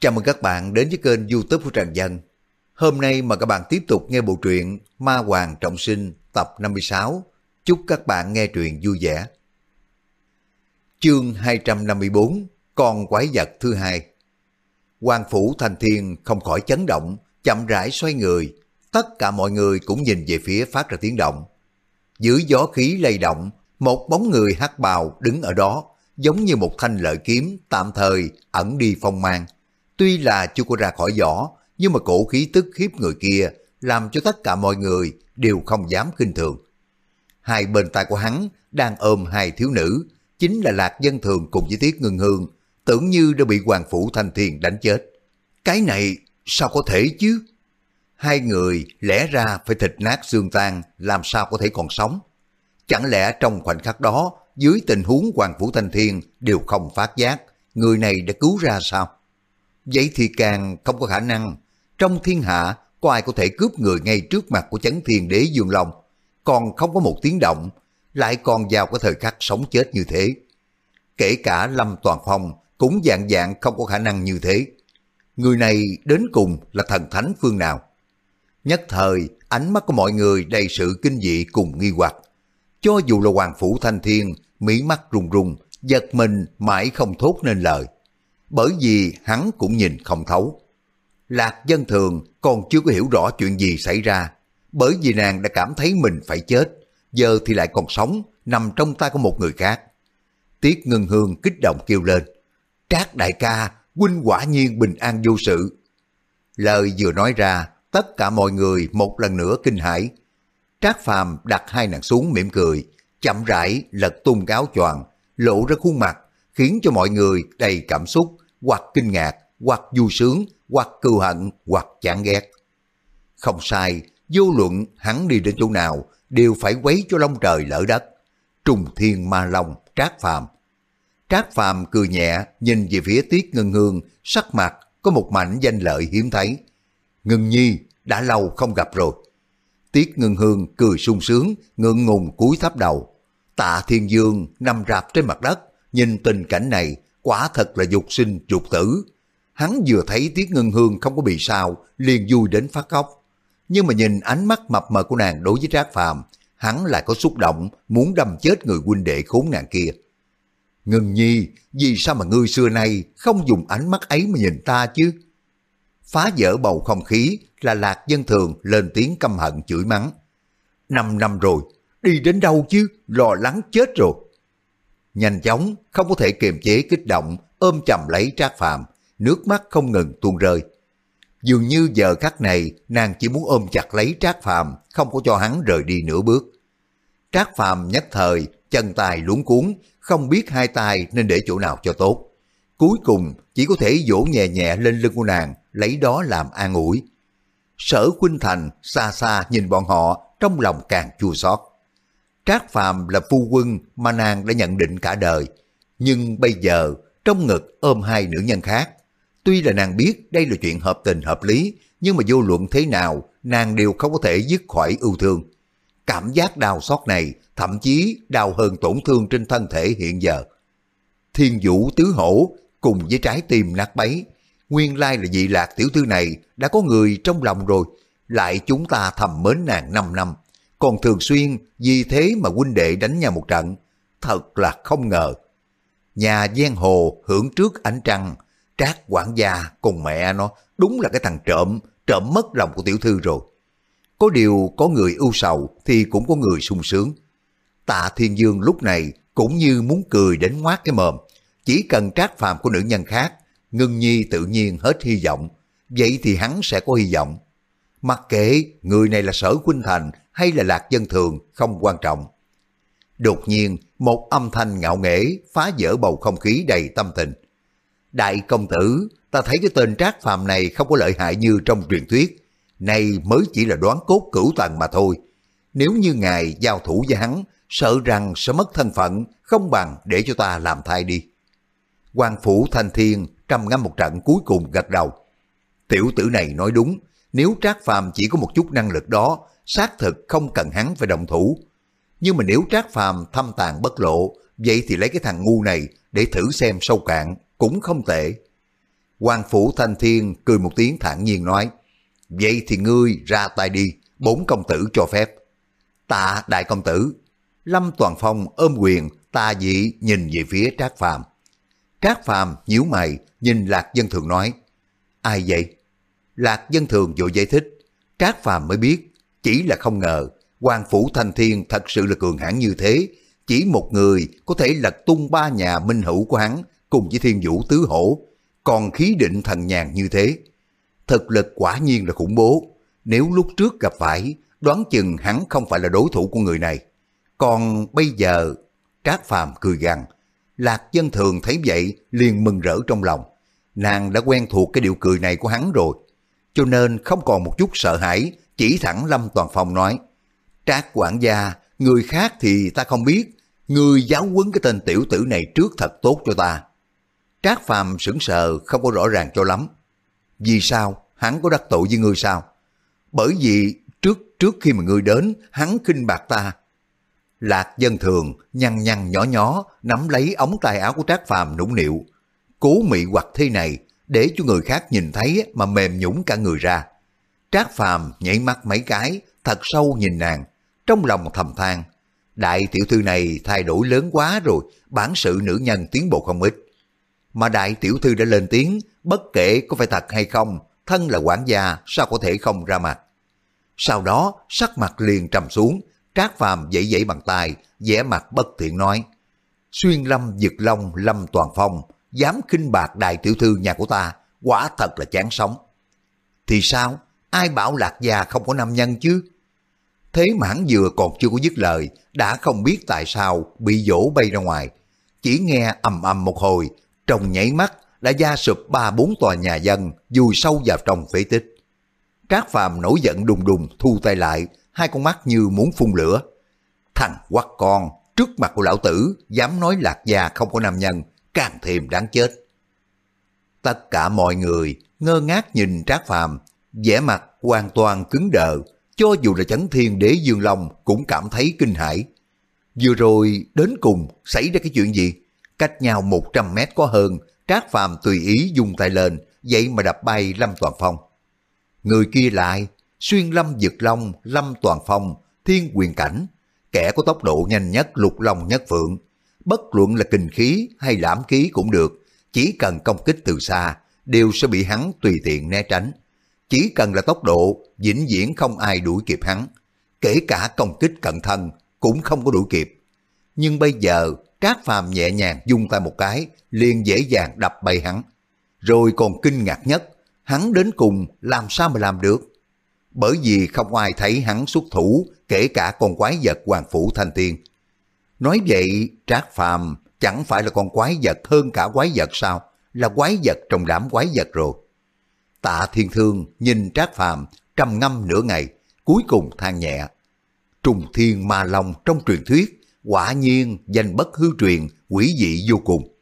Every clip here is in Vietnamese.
Chào mừng các bạn đến với kênh youtube của Trần Dân. Hôm nay mà các bạn tiếp tục nghe bộ truyện Ma Hoàng Trọng Sinh tập 56. Chúc các bạn nghe truyện vui vẻ. Chương 254 Con quái vật thứ hai Hoàng Phủ Thành Thiên không khỏi chấn động, chậm rãi xoay người. Tất cả mọi người cũng nhìn về phía phát ra tiếng động. Dưới gió khí lay động, một bóng người hắc bào đứng ở đó, giống như một thanh lợi kiếm tạm thời ẩn đi phong mang. Tuy là chưa có ra khỏi vỏ, nhưng mà cổ khí tức khiếp người kia làm cho tất cả mọi người đều không dám kinh thường. Hai bên tay của hắn đang ôm hai thiếu nữ, chính là Lạc Dân Thường cùng với Tiết Ngân Hương, tưởng như đã bị Hoàng Phủ Thanh Thiền đánh chết. Cái này sao có thể chứ? Hai người lẽ ra phải thịt nát xương tan, làm sao có thể còn sống? Chẳng lẽ trong khoảnh khắc đó, dưới tình huống Hoàng Phủ Thanh Thiên đều không phát giác, người này đã cứu ra sao? Vậy thì càng không có khả năng, trong thiên hạ có ai có thể cướp người ngay trước mặt của chấn thiên đế Dương Long, còn không có một tiếng động, lại còn vào cái thời khắc sống chết như thế. Kể cả Lâm Toàn Phong cũng dạng dạng không có khả năng như thế. Người này đến cùng là thần thánh phương nào? Nhất thời, ánh mắt của mọi người đầy sự kinh dị cùng nghi hoặc. Cho dù là Hoàng Phủ Thanh Thiên, mỹ mắt rùng rùng, giật mình mãi không thốt nên lời. Bởi vì hắn cũng nhìn không thấu. Lạc dân thường còn chưa có hiểu rõ chuyện gì xảy ra. Bởi vì nàng đã cảm thấy mình phải chết, giờ thì lại còn sống, nằm trong tay của một người khác. Tiết Ngân Hương kích động kêu lên. Trác đại ca, huynh quả nhiên bình an vô sự. Lời vừa nói ra, tất cả mọi người một lần nữa kinh hãi. Trác Phàm đặt hai nàng xuống mỉm cười, chậm rãi lật tung áo choàng, lộ ra khuôn mặt, khiến cho mọi người đầy cảm xúc, hoặc kinh ngạc, hoặc vui sướng, hoặc cừu hận, hoặc chán ghét. Không sai, vô luận hắn đi đến chỗ nào, đều phải quấy cho lông trời lỡ đất. Trùng thiên ma long, trác phàm. Trác phàm cười nhẹ, nhìn về phía tiết ngân hương, sắc mặt có một mảnh danh lợi hiếm thấy. Ngân nhi, đã lâu không gặp rồi. Tiết ngân hương cười sung sướng, ngượng ngùng cúi thấp đầu. Tạ thiên dương nằm rạp trên mặt đất, nhìn tình cảnh này, quả thật là dục sinh dục tử. Hắn vừa thấy Tiết Ngân Hương không có bị sao, liền vui đến phát khóc. Nhưng mà nhìn ánh mắt mập mờ của nàng đối với Trác Phàm, hắn lại có xúc động muốn đâm chết người huynh đệ khốn nạn kia. Ngân nhi, vì sao mà ngươi xưa nay không dùng ánh mắt ấy mà nhìn ta chứ? Phá vỡ bầu không khí là lạc dân thường lên tiếng căm hận chửi mắng. Năm năm rồi, đi đến đâu chứ, lo lắng chết rồi. Nhanh chóng, không có thể kiềm chế kích động, ôm chầm lấy Trác Phàm, nước mắt không ngừng tuôn rơi. Dường như giờ khắc này, nàng chỉ muốn ôm chặt lấy Trác Phàm, không có cho hắn rời đi nửa bước. Trác Phàm nhất thời, chân tay luống cuốn, không biết hai tay nên để chỗ nào cho tốt. Cuối cùng, chỉ có thể vỗ nhẹ nhẹ lên lưng của nàng, lấy đó làm an ủi. Sở Khuynh Thành xa xa nhìn bọn họ, trong lòng càng chua xót. Trác Phàm là phu quân mà nàng đã nhận định cả đời, nhưng bây giờ trong ngực ôm hai nữ nhân khác. Tuy là nàng biết đây là chuyện hợp tình hợp lý, nhưng mà vô luận thế nào, nàng đều không có thể dứt khỏi ưu thương. Cảm giác đau xót này thậm chí đau hơn tổn thương trên thân thể hiện giờ. Thiên vũ tứ hổ cùng với trái tim nát bấy, nguyên lai là dị lạc tiểu thư này đã có người trong lòng rồi, lại chúng ta thầm mến nàng 5 năm, còn thường xuyên vì thế mà huynh đệ đánh nhau một trận, thật là không ngờ. Nhà giang hồ hưởng trước ánh trăng, trác quản gia cùng mẹ nó đúng là cái thằng trộm, trộm mất lòng của tiểu thư rồi. Có điều có người ưu sầu thì cũng có người sung sướng. Tạ Thiên Dương lúc này cũng như muốn cười đến ngoát cái mồm. Chỉ cần trác phàm của nữ nhân khác, ngưng nhi tự nhiên hết hy vọng. Vậy thì hắn sẽ có hy vọng. Mặc kệ người này là sở Khuynh Thành hay là lạc dân thường không quan trọng. Đột nhiên, một âm thanh ngạo nghễ phá vỡ bầu không khí đầy tâm tình. Đại công tử, ta thấy cái tên trác phàm này không có lợi hại như trong truyền thuyết. Này mới chỉ là đoán cốt cửu tầng mà thôi. Nếu như ngài giao thủ với hắn, sợ rằng sẽ mất thân phận, không bằng để cho ta làm thai đi. quan phủ thanh thiên trầm ngâm một trận cuối cùng gật đầu. Tiểu tử này nói đúng, nếu Trác Phàm chỉ có một chút năng lực đó, xác thực không cần hắn phải động thủ. Nhưng mà nếu Trác Phàm thâm tàn bất lộ, vậy thì lấy cái thằng ngu này để thử xem sâu cạn cũng không tệ. Hoàng Phủ Thanh Thiên cười một tiếng thản nhiên nói, Vậy thì ngươi ra tay đi, bốn công tử cho phép. Tạ đại công tử. Lâm Toàn Phong ôm quyền, ta dị nhìn về phía Trác Phàm. Trác Phàm nhíu mày, nhìn Lạc Dân Thường nói, ai vậy? Lạc Dân Thường vội giải thích, Trác Phàm mới biết, chỉ là không ngờ, Hoàng Phủ Thanh Thiên thật sự là cường hãn như thế, chỉ một người có thể lật tung ba nhà minh hữu của hắn cùng với thiên vũ tứ hổ, còn khí định thần nhàn như thế. Thực lực quả nhiên là khủng bố, nếu lúc trước gặp phải, đoán chừng hắn không phải là đối thủ của người này. Còn bây giờ, Trác Phàm cười gằn, Lạc dân thường thấy vậy liền mừng rỡ trong lòng. Nàng đã quen thuộc cái điệu cười này của hắn rồi, cho nên không còn một chút sợ hãi, chỉ thẳng Lâm Toàn Phong nói, Trác quản gia, người khác thì ta không biết, người giáo huấn cái tên tiểu tử này trước thật tốt cho ta. Trác Phàm sững sờ không có rõ ràng cho lắm. Vì sao? Hắn có đắc tội với ngươi sao? Bởi vì trước trước khi mà ngươi đến, hắn khinh bạc ta. Lạc dân thường, nhăn nhăn nhỏ nhỏ, nắm lấy ống tay áo của Trác Phàm nũng nịu. Cố mị hoặc thế này, để cho người khác nhìn thấy mà mềm nhũng cả người ra. Trác Phàm nhảy mắt mấy cái, thật sâu nhìn nàng, trong lòng thầm than. Đại tiểu thư này thay đổi lớn quá rồi, bản sự nữ nhân tiến bộ không ít. Mà đại tiểu thư đã lên tiếng, bất kể có phải thật hay không, thân là quản gia sao có thể không ra mặt. Sau đó sắc mặt liền trầm xuống, Trác Phàm dậy dậy bằng tay, vẻ mặt bất thiện nói. Xuyên lâm dực long lâm toàn phong, dám khinh bạc đại tiểu thư nhà của ta, quả thật là chán sống. Thì sao? Ai bảo lạc gia không có nam nhân chứ? Thế mãn vừa còn chưa có dứt lời, đã không biết tại sao bị dỗ bay ra ngoài. Chỉ nghe ầm ầm một hồi, trong nhảy mắt đã gia sụp ba bốn tòa nhà dân, vùi sâu vào trong phế tích. Trác Phàm nổi giận đùng đùng thu tay lại, hai con mắt như muốn phun lửa. Thằng quắc con, trước mặt của lão tử, dám nói lạc gia không có nam nhân, càng thêm đáng chết. Tất cả mọi người ngơ ngác nhìn Trác Phàm, vẻ mặt hoàn toàn cứng đờ, cho dù là chấn thiên đế Dương Long cũng cảm thấy kinh hãi. Vừa rồi đến cùng xảy ra cái chuyện gì? Cách nhau 100 mét có hơn, Trác Phàm tùy ý dùng tay lên, vậy mà đập bay Lâm Toàn Phong. Người kia lại, xuyên lâm dực long, lâm toàn phong, thiên quyền cảnh, kẻ có tốc độ nhanh nhất lục long nhất phượng. Bất luận là kinh khí hay lãm khí cũng được, chỉ cần công kích từ xa, đều sẽ bị hắn tùy tiện né tránh. Chỉ cần là tốc độ, vĩnh viễn không ai đuổi kịp hắn. Kể cả công kích cận thân, cũng không có đuổi kịp. Nhưng bây giờ, Trác Phàm nhẹ nhàng dung tay một cái, liền dễ dàng đập bay hắn. Rồi còn kinh ngạc nhất, hắn đến cùng làm sao mà làm được? Bởi vì không ai thấy hắn xuất thủ, kể cả con quái vật Hoàng Phủ Thanh Tiên. Nói vậy, Trác Phàm chẳng phải là con quái vật hơn cả quái vật sao? Là quái vật trong đám quái vật rồi. Tạ Thiên Thương nhìn Trác Phàm trầm ngâm nửa ngày, cuối cùng than nhẹ. Trùng Thiên Ma Long trong truyền thuyết, quả nhiên danh bất hư truyền, quỷ dị vô cùng.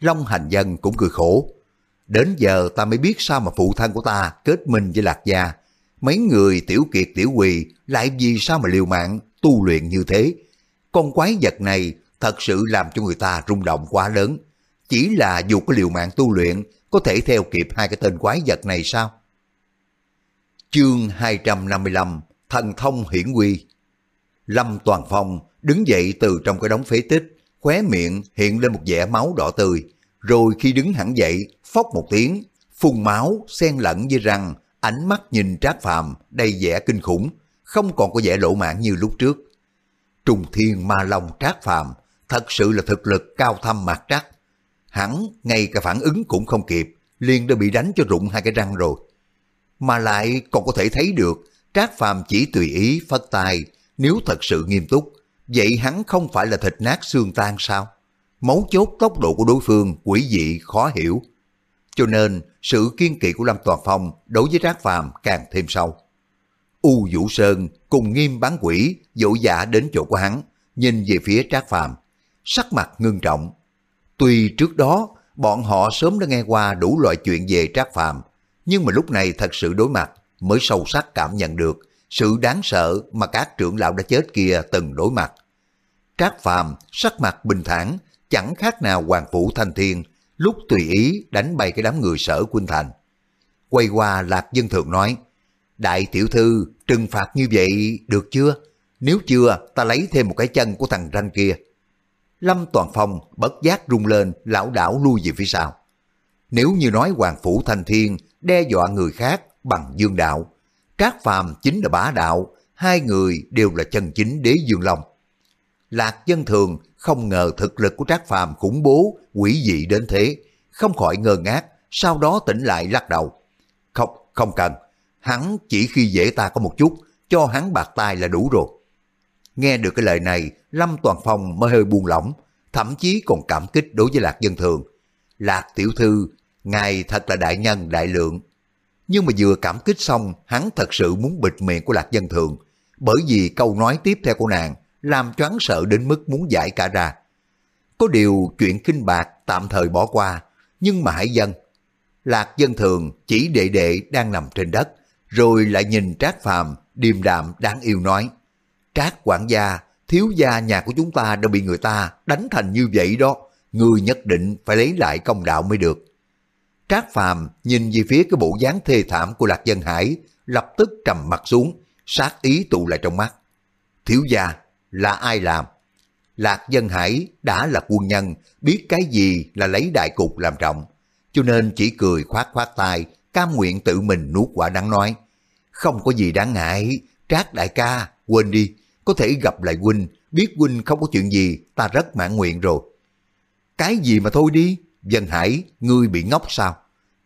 Long Hành Dân cũng cười khổ, Đến giờ ta mới biết sao mà phụ thân của ta kết minh với Lạc Gia. Mấy người tiểu kiệt tiểu quỳ lại vì sao mà liều mạng tu luyện như thế. Con quái vật này thật sự làm cho người ta rung động quá lớn. Chỉ là dù có liều mạng tu luyện có thể theo kịp hai cái tên quái vật này sao? Chương 255 Thần thông hiển quy Lâm Toàn Phong đứng dậy từ trong cái đống phế tích, khóe miệng hiện lên một vẻ máu đỏ tươi, rồi khi đứng hẳn dậy, phốc một tiếng, phun máu xen lẫn với răng, ánh mắt nhìn Trác Phàm đầy vẻ kinh khủng, không còn có vẻ lộ mạng như lúc trước. Trùng thiên ma long Trác Phàm thật sự là thực lực cao thâm mạc trắc. Hắn ngay cả phản ứng cũng không kịp, liền đã bị đánh cho rụng hai cái răng rồi. Mà lại còn có thể thấy được Trác Phàm chỉ tùy ý phất tài, nếu thật sự nghiêm túc, vậy hắn không phải là thịt nát xương tan sao? Mấu chốt tốc độ của đối phương quỷ dị khó hiểu. Cho nên sự kiên kỵ của Lâm Toàn Phong đối với Trác Phàm càng thêm sâu. U Vũ Sơn cùng nghiêm bán quỷ dỗ dạ đến chỗ của hắn, nhìn về phía Trác Phàm, sắc mặt ngưng trọng. Tuy trước đó bọn họ sớm đã nghe qua đủ loại chuyện về Trác Phàm, nhưng mà lúc này thật sự đối mặt mới sâu sắc cảm nhận được sự đáng sợ mà các trưởng lão đã chết kia từng đối mặt. Trác Phàm sắc mặt bình thản, chẳng khác nào Hoàng Phủ Thanh Thiên, lúc tùy ý đánh bay cái đám người sở Quynh Thành. Quay qua Lạc Dân thượng nói, Đại tiểu thư, trừng phạt như vậy được chưa? Nếu chưa, ta lấy thêm một cái chân của thằng ranh kia. Lâm Toàn Phong bất giác rung lên, lão đảo lui về phía sau. Nếu như nói Hoàng Phủ Thanh Thiên đe dọa người khác bằng dương đạo, Trác Phàm chính là bá đạo, hai người đều là chân chính đế dương long. Lạc dân thường không ngờ thực lực của Trác Phàm khủng bố, quỷ dị đến thế, không khỏi ngơ ngác, sau đó tỉnh lại lắc đầu. Không, không cần, hắn chỉ khi dễ ta có một chút, cho hắn bạc tay là đủ rồi. Nghe được cái lời này, Lâm Toàn Phong mới hơi buông lỏng, thậm chí còn cảm kích đối với Lạc Dân Thường. Lạc Tiểu Thư, ngài thật là đại nhân đại lượng. Nhưng mà vừa cảm kích xong, hắn thật sự muốn bịt miệng của Lạc Dân Thường, bởi vì câu nói tiếp theo của nàng làm choáng sợ đến mức muốn giải cả ra. Có điều chuyện kinh bạc tạm thời bỏ qua, nhưng mà hãy dân. Lạc Dân Thường chỉ đệ đệ đang nằm trên đất, rồi lại nhìn Trác Phàm điềm đạm đáng yêu nói. Trác quản gia, thiếu gia nhà của chúng ta đã bị người ta đánh thành như vậy đó, người nhất định phải lấy lại công đạo mới được. Trác Phàm nhìn về phía cái bộ dáng thê thảm của Lạc Dân Hải, lập tức trầm mặt xuống, sát ý tụ lại trong mắt. Thiếu gia, là ai làm? Lạc Dân Hải đã là quân nhân, biết cái gì là lấy đại cục làm trọng, cho nên chỉ cười khoát khoát tay, cam nguyện tự mình nuốt quả đắng nói. Không có gì đáng ngại, Trác đại ca, quên đi, có thể gặp lại huynh, biết huynh không có chuyện gì, ta rất mãn nguyện rồi. Cái gì mà thôi đi, Dân Hải, ngươi bị ngốc sao?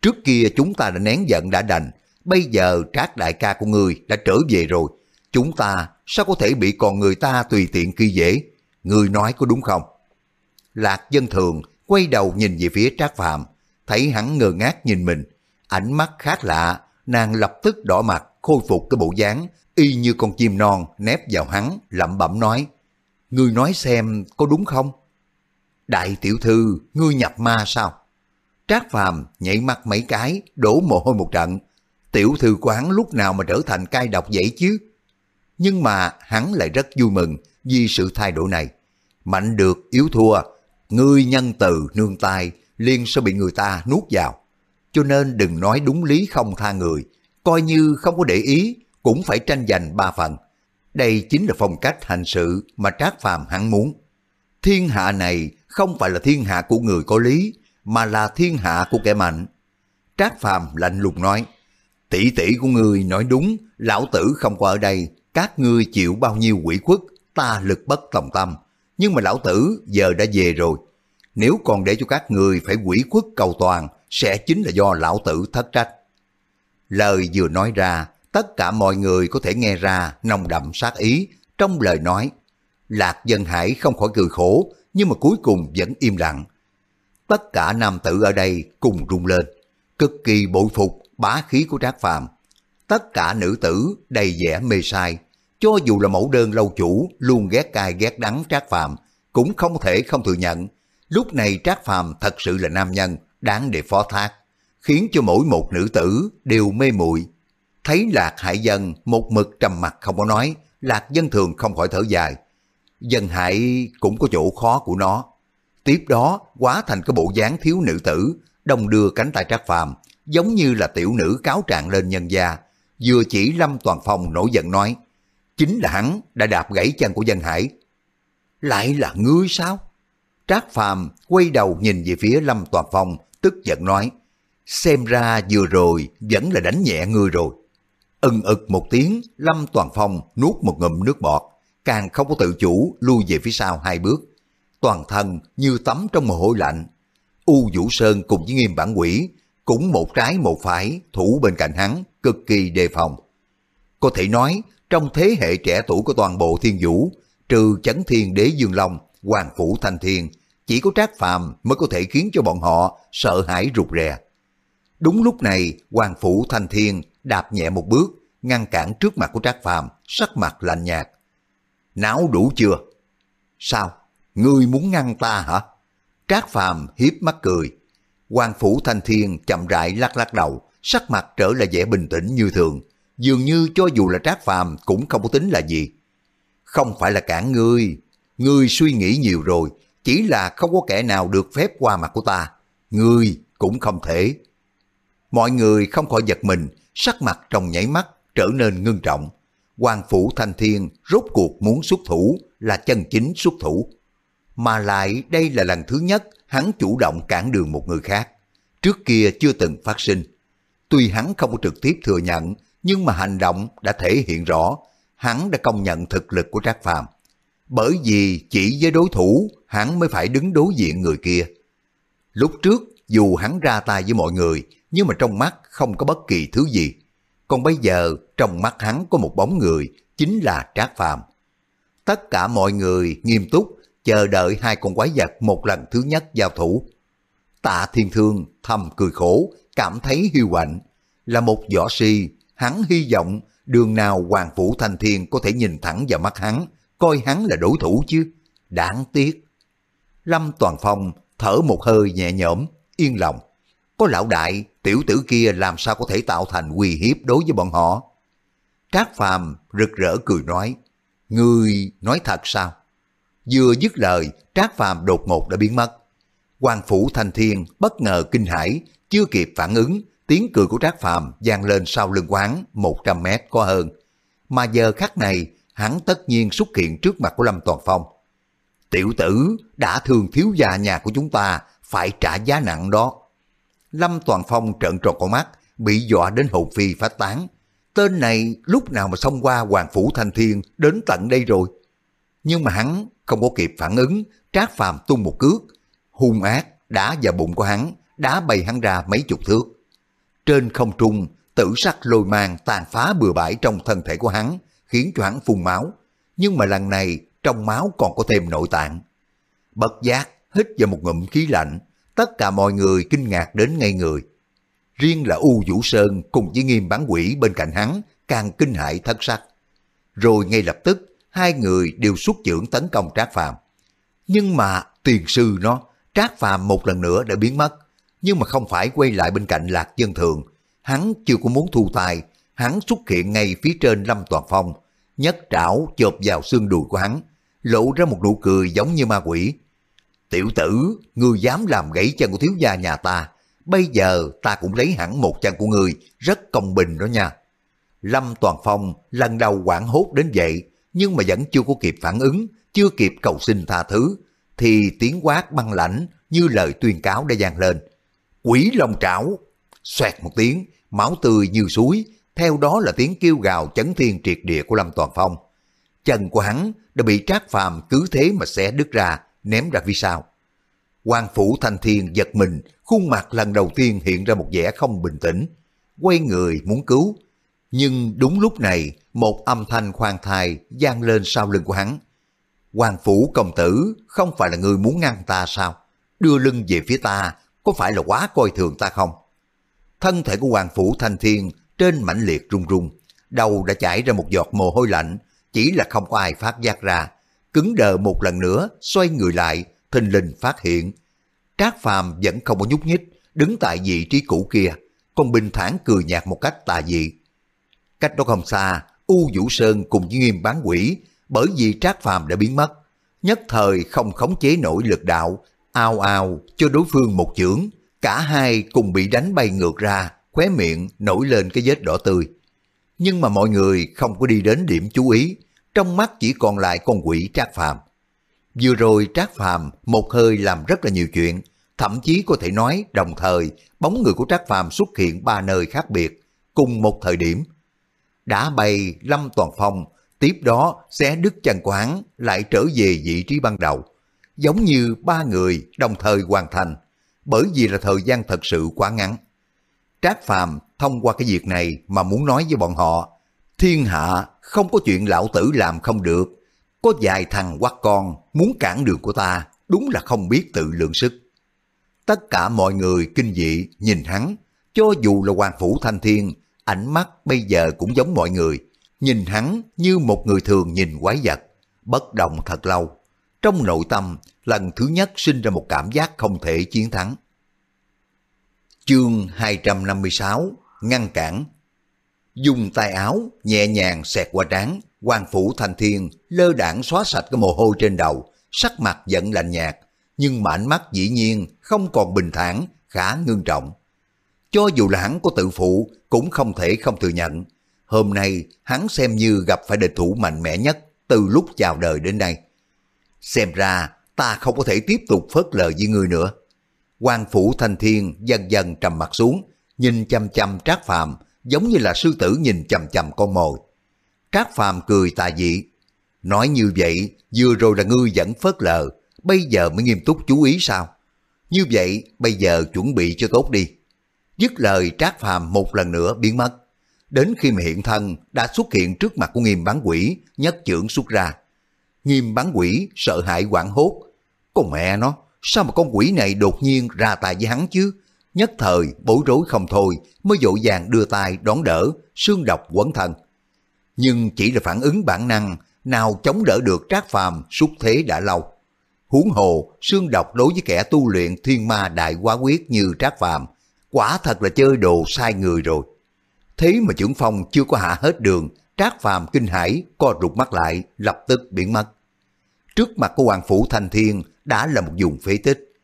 Trước kia chúng ta đã nén giận đã đành, bây giờ trác đại ca của ngươi đã trở về rồi. Chúng ta sao có thể bị còn người ta tùy tiện khi dễ? Ngươi nói có đúng không? Lạc dân thường quay đầu nhìn về phía trác phạm, thấy hắn ngơ ngác nhìn mình. Ánh mắt khác lạ, nàng lập tức đỏ mặt khôi phục cái bộ dáng y như con chim non nép vào hắn, lẩm bẩm nói, ngươi nói xem có đúng không? Đại tiểu thư, ngươi nhập ma sao? Trác phàm nhảy mắt mấy cái, đổ mồ hôi một trận. Tiểu thư quán lúc nào mà trở thành cai độc vậy chứ? Nhưng mà hắn lại rất vui mừng vì sự thay đổi này. Mạnh được, yếu thua, ngươi nhân từ nương tay, liền sẽ bị người ta nuốt vào. Cho nên đừng nói đúng lý không tha người, coi như không có để ý cũng phải tranh giành ba phần. Đây chính là phong cách hành sự mà Trác Phàm hắn muốn. Thiên hạ này không phải là thiên hạ của người có lý, mà là thiên hạ của kẻ mạnh. Trác Phàm lạnh lùng nói, tỷ tỷ của người nói đúng, lão tử không có ở đây, các ngươi chịu bao nhiêu quỷ khuất, ta lực bất tòng tâm. Nhưng mà lão tử giờ đã về rồi. Nếu còn để cho các người phải quỷ khuất cầu toàn, sẽ chính là do lão tử thất trách. Lời vừa nói ra, tất cả mọi người có thể nghe ra nồng đậm sát ý trong lời nói. Lạc Dân Hải không khỏi cười khổ, nhưng mà cuối cùng vẫn im lặng. Tất cả nam tử ở đây cùng rung lên, cực kỳ bội phục bá khí của Trác Phàm. Tất cả nữ tử đầy vẻ mê sai, cho dù là mẫu đơn lâu chủ luôn ghét cay ghét đắng Trác Phàm, cũng không thể không thừa nhận. Lúc này Trác Phàm thật sự là nam nhân, đáng để phó thác, khiến cho mỗi một nữ tử đều mê muội Thấy Lạc Hải Dân một mực trầm mặt không có nói, Lạc Dân thường không khỏi thở dài. Dân Hải cũng có chỗ khó của nó. Tiếp đó quá thành cái bộ dáng thiếu nữ tử, đồng đưa cánh tay trác phàm, giống như là tiểu nữ cáo trạng lên nhân gia. Vừa chỉ Lâm Toàn Phong nổi giận nói, chính là hắn đã đạp gãy chân của Dân Hải. Lại là ngươi sao? Trác Phàm quay đầu nhìn về phía Lâm Toàn Phong, tức giận nói, xem ra vừa rồi vẫn là đánh nhẹ ngươi rồi. Ân ực một tiếng, Lâm Toàn Phong nuốt một ngụm nước bọt, càng không có tự chủ lui về phía sau hai bước. Toàn thân như tắm trong mồ hôi lạnh. U Vũ Sơn cùng với nghiêm bản quỷ, cũng một trái một phải thủ bên cạnh hắn, cực kỳ đề phòng. Có thể nói, trong thế hệ trẻ tuổi của toàn bộ thiên vũ, trừ chấn thiên đế Dương Long, Hoàng Phủ Thanh Thiên, chỉ có Trác Phàm mới có thể khiến cho bọn họ sợ hãi rụt rè. Đúng lúc này, Hoàng Phủ Thanh Thiên đạp nhẹ một bước, ngăn cản trước mặt của Trác Phàm, sắc mặt lạnh nhạt. Não đủ chưa? Sao? Ngươi muốn ngăn ta hả? Trác Phàm hiếp mắt cười. Quan Phủ Thanh Thiên chậm rãi lắc lắc đầu, sắc mặt trở lại vẻ bình tĩnh như thường. Dường như cho dù là Trác Phàm cũng không có tính là gì. Không phải là cản ngươi, ngươi suy nghĩ nhiều rồi, chỉ là không có kẻ nào được phép qua mặt của ta. Ngươi cũng không thể. Mọi người không khỏi giật mình, sắc mặt trong nhảy mắt trở nên ngưng trọng. Hoàng Phủ Thanh Thiên rốt cuộc muốn xuất thủ là chân chính xuất thủ. Mà lại đây là lần thứ nhất hắn chủ động cản đường một người khác. Trước kia chưa từng phát sinh. Tuy hắn không có trực tiếp thừa nhận, nhưng mà hành động đã thể hiện rõ, hắn đã công nhận thực lực của Trác Phàm. Bởi vì chỉ với đối thủ, hắn mới phải đứng đối diện người kia. Lúc trước, dù hắn ra tay với mọi người, nhưng mà trong mắt không có bất kỳ thứ gì. Còn bây giờ, trong mắt hắn có một bóng người, chính là Trác Phàm. Tất cả mọi người nghiêm túc chờ đợi hai con quái vật một lần thứ nhất giao thủ. Tạ Thiên Thương thầm cười khổ, cảm thấy hiu quạnh. Là một võ si, hắn hy vọng đường nào Hoàng Phủ Thanh Thiên có thể nhìn thẳng vào mắt hắn, coi hắn là đối thủ chứ. Đáng tiếc. Lâm Toàn Phong thở một hơi nhẹ nhõm, yên lòng. Có lão đại, tiểu tử kia làm sao có thể tạo thành uy hiếp đối với bọn họ? Trác Phàm rực rỡ cười nói, Ngươi nói thật sao? Vừa dứt lời, Trác Phàm đột ngột đã biến mất. Hoàng Phủ Thanh Thiên bất ngờ kinh hãi, chưa kịp phản ứng, tiếng cười của Trác Phàm vang lên sau lưng quán 100 mét có hơn. Mà giờ khắc này, hắn tất nhiên xuất hiện trước mặt của Lâm Toàn Phong. Tiểu tử đã thường thiếu già nhà của chúng ta, phải trả giá nặng đó. Lâm Toàn Phong trợn tròn con mắt, bị dọa đến hồn phi phát tán. Tên này lúc nào mà xông qua Hoàng Phủ Thanh Thiên đến tận đây rồi. Nhưng mà hắn không có kịp phản ứng, Trác Phàm tung một cước, hung ác đá vào bụng của hắn, đá bay hắn ra mấy chục thước. Trên không trung, tử sắc lôi mang tàn phá bừa bãi trong thân thể của hắn, khiến cho hắn phun máu. Nhưng mà lần này, trong máu còn có thêm nội tạng. Bất giác, hít vào một ngụm khí lạnh, tất cả mọi người kinh ngạc đến ngay người. Riêng là U Vũ Sơn cùng với nghiêm bán quỷ bên cạnh hắn càng kinh hại thất sắc. Rồi ngay lập tức, hai người đều xuất trưởng tấn công Trác Phàm. Nhưng mà tiền sư nó, Trác Phàm một lần nữa đã biến mất, nhưng mà không phải quay lại bên cạnh Lạc Dân Thường. Hắn chưa có muốn thu tài, hắn xuất hiện ngay phía trên Lâm Toàn Phong, nhấc trảo chộp vào xương đùi của hắn, lộ ra một nụ cười giống như ma quỷ. Tiểu tử, ngươi dám làm gãy chân của thiếu gia nhà ta, bây giờ ta cũng lấy hẳn một chân của ngươi, rất công bình đó nha. Lâm Toàn Phong lần đầu quảng hốt đến vậy, nhưng mà vẫn chưa có kịp phản ứng, chưa kịp cầu xin tha thứ, thì tiếng quát băng lãnh như lời tuyên cáo đã vang lên. Quỷ long trảo, xoẹt một tiếng, máu tươi như suối, theo đó là tiếng kêu gào chấn thiên triệt địa của Lâm Toàn Phong. Chân của hắn đã bị trác phàm cứ thế mà xé đứt ra, ném ra phía sau. Hoàng Phủ Thanh Thiên giật mình, khuôn mặt lần đầu tiên hiện ra một vẻ không bình tĩnh. Quay người muốn cứu. Nhưng đúng lúc này, một âm thanh khoan thai vang lên sau lưng của hắn. Hoàng Phủ công tử không phải là người muốn ngăn ta sao? Đưa lưng về phía ta, có phải là quá coi thường ta không? Thân thể của Hoàng Phủ Thanh Thiên trên mãnh liệt run run, đầu đã chảy ra một giọt mồ hôi lạnh, chỉ là không có ai phát giác ra. Cứng đờ một lần nữa, xoay người lại, thình lình phát hiện. Trác Phàm vẫn không có nhúc nhích, đứng tại vị trí cũ kia, còn bình thản cười nhạt một cách tà dị. Cách đó không xa, U Vũ Sơn cùng với nghiêm bán quỷ, bởi vì Trác Phàm đã biến mất, nhất thời không khống chế nổi lực đạo, ao ao cho đối phương một chưởng, cả hai cùng bị đánh bay ngược ra, khóe miệng nổi lên cái vết đỏ tươi. Nhưng mà mọi người không có đi đến điểm chú ý, trong mắt chỉ còn lại con quỷ Trác Phàm. Vừa rồi Trác Phàm một hơi làm rất là nhiều chuyện, thậm chí có thể nói đồng thời bóng người của Trác Phàm xuất hiện ba nơi khác biệt, cùng một thời điểm. Đã bay Lâm Toàn Phong, tiếp đó xé đứt chân quán lại trở về vị trí ban đầu, giống như ba người đồng thời hoàn thành, bởi vì là thời gian thật sự quá ngắn. Trác Phàm thông qua cái việc này mà muốn nói với bọn họ, thiên hạ không có chuyện lão tử làm không được, có vài thằng quắc con muốn cản đường của ta, đúng là không biết tự lượng sức. Tất cả mọi người kinh dị nhìn hắn, cho dù là Hoàng Phủ Thanh Thiên, ánh mắt bây giờ cũng giống mọi người, nhìn hắn như một người thường nhìn quái vật, bất động thật lâu. Trong nội tâm, lần thứ nhất sinh ra một cảm giác không thể chiến thắng. Chương 256 Ngăn cản Dùng tay áo nhẹ nhàng xẹt qua trán, quan phủ thanh thiên lơ đảng xóa sạch cái mồ hôi trên đầu, sắc mặt giận lạnh nhạt, nhưng mà ánh mắt dĩ nhiên không còn bình thản, khá ngưng trọng. Cho dù là hắn có tự phụ cũng không thể không thừa nhận. Hôm nay hắn xem như gặp phải địch thủ mạnh mẽ nhất từ lúc chào đời đến nay. Xem ra ta không có thể tiếp tục phớt lờ với ngươi nữa. quan phủ thanh thiên dần dần trầm mặt xuống, nhìn chăm chăm trác phàm giống như là sư tử nhìn chầm chầm con mồi. Trác phàm cười tà dị. Nói như vậy, vừa rồi là ngươi vẫn phớt lờ, bây giờ mới nghiêm túc chú ý sao? Như vậy, bây giờ chuẩn bị cho tốt đi. Dứt lời Trác Phàm một lần nữa biến mất. Đến khi mà hiện thân đã xuất hiện trước mặt của nghiêm bán quỷ, nhất trưởng xuất ra. Nghiêm bán quỷ sợ hãi quảng hốt. Con mẹ nó, sao mà con quỷ này đột nhiên ra tay với hắn chứ? Nhất thời bối rối không thôi mới dội vàng đưa tay đón đỡ, xương độc quấn thân. Nhưng chỉ là phản ứng bản năng, nào chống đỡ được trác phàm xúc thế đã lâu. Huống hồ, xương độc đối với kẻ tu luyện thiên ma đại quá quyết như trác phàm, quả thật là chơi đồ sai người rồi. Thế mà trưởng phong chưa có hạ hết đường, trác phàm kinh hãi co rụt mắt lại, lập tức biến mất. Trước mặt của Hoàng Phủ Thanh Thiên đã là một vùng phế tích.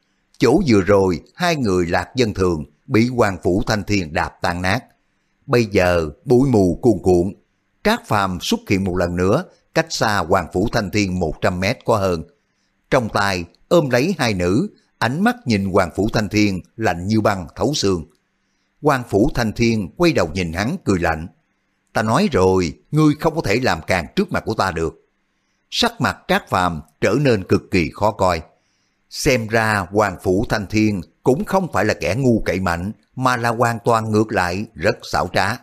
Chỗ vừa rồi, hai người lạc dân thường bị Hoàng Phủ Thanh Thiên đạp tan nát. Bây giờ, bụi mù cuồn cuộn, Trác Phàm xuất hiện một lần nữa, cách xa Hoàng Phủ Thanh Thiên 100 mét có hơn. Trong tay, ôm lấy hai nữ, ánh mắt nhìn Hoàng Phủ Thanh Thiên lạnh như băng thấu xương. Hoàng Phủ Thanh Thiên quay đầu nhìn hắn cười lạnh. Ta nói rồi, ngươi không có thể làm càng trước mặt của ta được. Sắc mặt Trác Phàm trở nên cực kỳ khó coi. Xem ra Hoàng Phủ Thanh Thiên cũng không phải là kẻ ngu cậy mạnh, mà là hoàn toàn ngược lại rất xảo trá.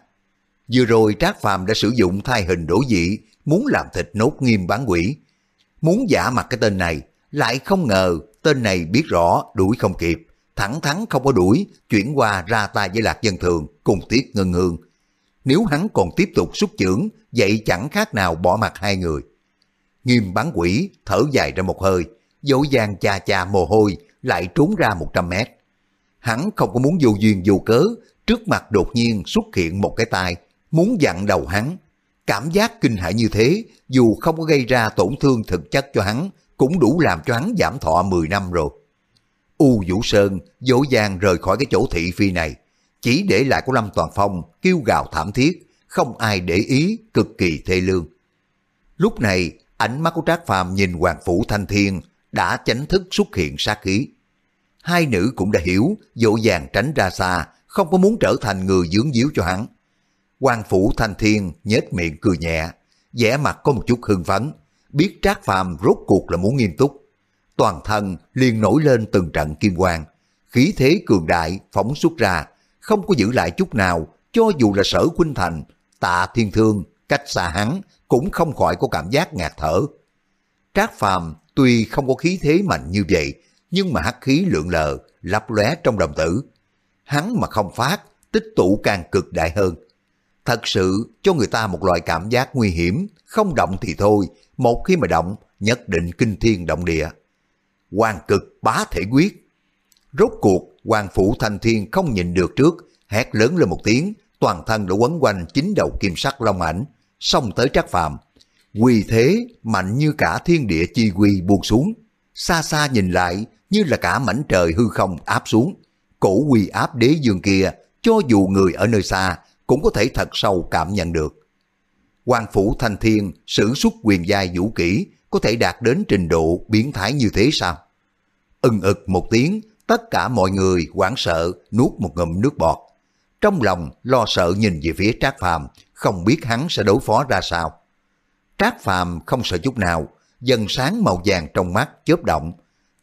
Vừa rồi Trác Phàm đã sử dụng thai hình đổ dị, muốn làm thịt nốt nghiêm bán quỷ. Muốn giả mặt cái tên này, lại không ngờ tên này biết rõ đuổi không kịp, thẳng thắn không có đuổi, chuyển qua ra tay với Lạc Dân Thường cùng Tiết Ngân Hương. Nếu hắn còn tiếp tục xuất chưởng, vậy chẳng khác nào bỏ mặt hai người. Nghiêm bán quỷ thở dài ra một hơi, dỗ dàng chà chà mồ hôi, lại trốn ra 100 mét. Hắn không có muốn vô duyên vô cớ, trước mặt đột nhiên xuất hiện một cái tay, muốn dặn đầu hắn. Cảm giác kinh hãi như thế, dù không có gây ra tổn thương thực chất cho hắn, cũng đủ làm cho hắn giảm thọ 10 năm rồi. U Vũ Sơn dỗ dàng rời khỏi cái chỗ thị phi này, chỉ để lại của Lâm Toàn Phong kêu gào thảm thiết, không ai để ý, cực kỳ thê lương. Lúc này, ánh mắt của Trác Phàm nhìn Hoàng Phủ Thanh Thiên đã chánh thức xuất hiện sát khí. Hai nữ cũng đã hiểu, dỗ dàng tránh ra xa, không có muốn trở thành người dướng díu cho hắn. Quan Phủ Thanh Thiên nhếch miệng cười nhẹ, vẻ mặt có một chút hưng phấn, biết Trác Phàm rốt cuộc là muốn nghiêm túc. Toàn thân liền nổi lên từng trận kim quang, khí thế cường đại phóng xuất ra, không có giữ lại chút nào, cho dù là sở khuynh thành, tạ thiên thương, cách xa hắn, cũng không khỏi có cảm giác ngạt thở. Trác Phàm tuy không có khí thế mạnh như vậy, nhưng mà hắc khí lượng lờ, lấp lóe trong đồng tử. Hắn mà không phát, tích tụ càng cực đại hơn. Thật sự cho người ta một loại cảm giác nguy hiểm, không động thì thôi, một khi mà động, nhất định kinh thiên động địa. Hoàng cực bá thể quyết. Rốt cuộc, Hoàng Phủ Thanh Thiên không nhìn được trước, hét lớn lên một tiếng, toàn thân đã quấn quanh chín đầu kim sắc long ảnh, xông tới trác phàm. Quy thế mạnh như cả thiên địa chi quy buông xuống, xa xa nhìn lại như là cả mảnh trời hư không áp xuống. Cổ quy áp đế dương kia, cho dù người ở nơi xa cũng có thể thật sâu cảm nhận được. Hoàng Phủ Thanh Thiên sử xuất quyền giai vũ kỹ có thể đạt đến trình độ biến thái như thế sao? Ưng ực một tiếng, tất cả mọi người hoảng sợ nuốt một ngụm nước bọt. Trong lòng lo sợ nhìn về phía Trác Phàm, không biết hắn sẽ đối phó ra sao. Trác Phàm không sợ chút nào, dần sáng màu vàng trong mắt chớp động,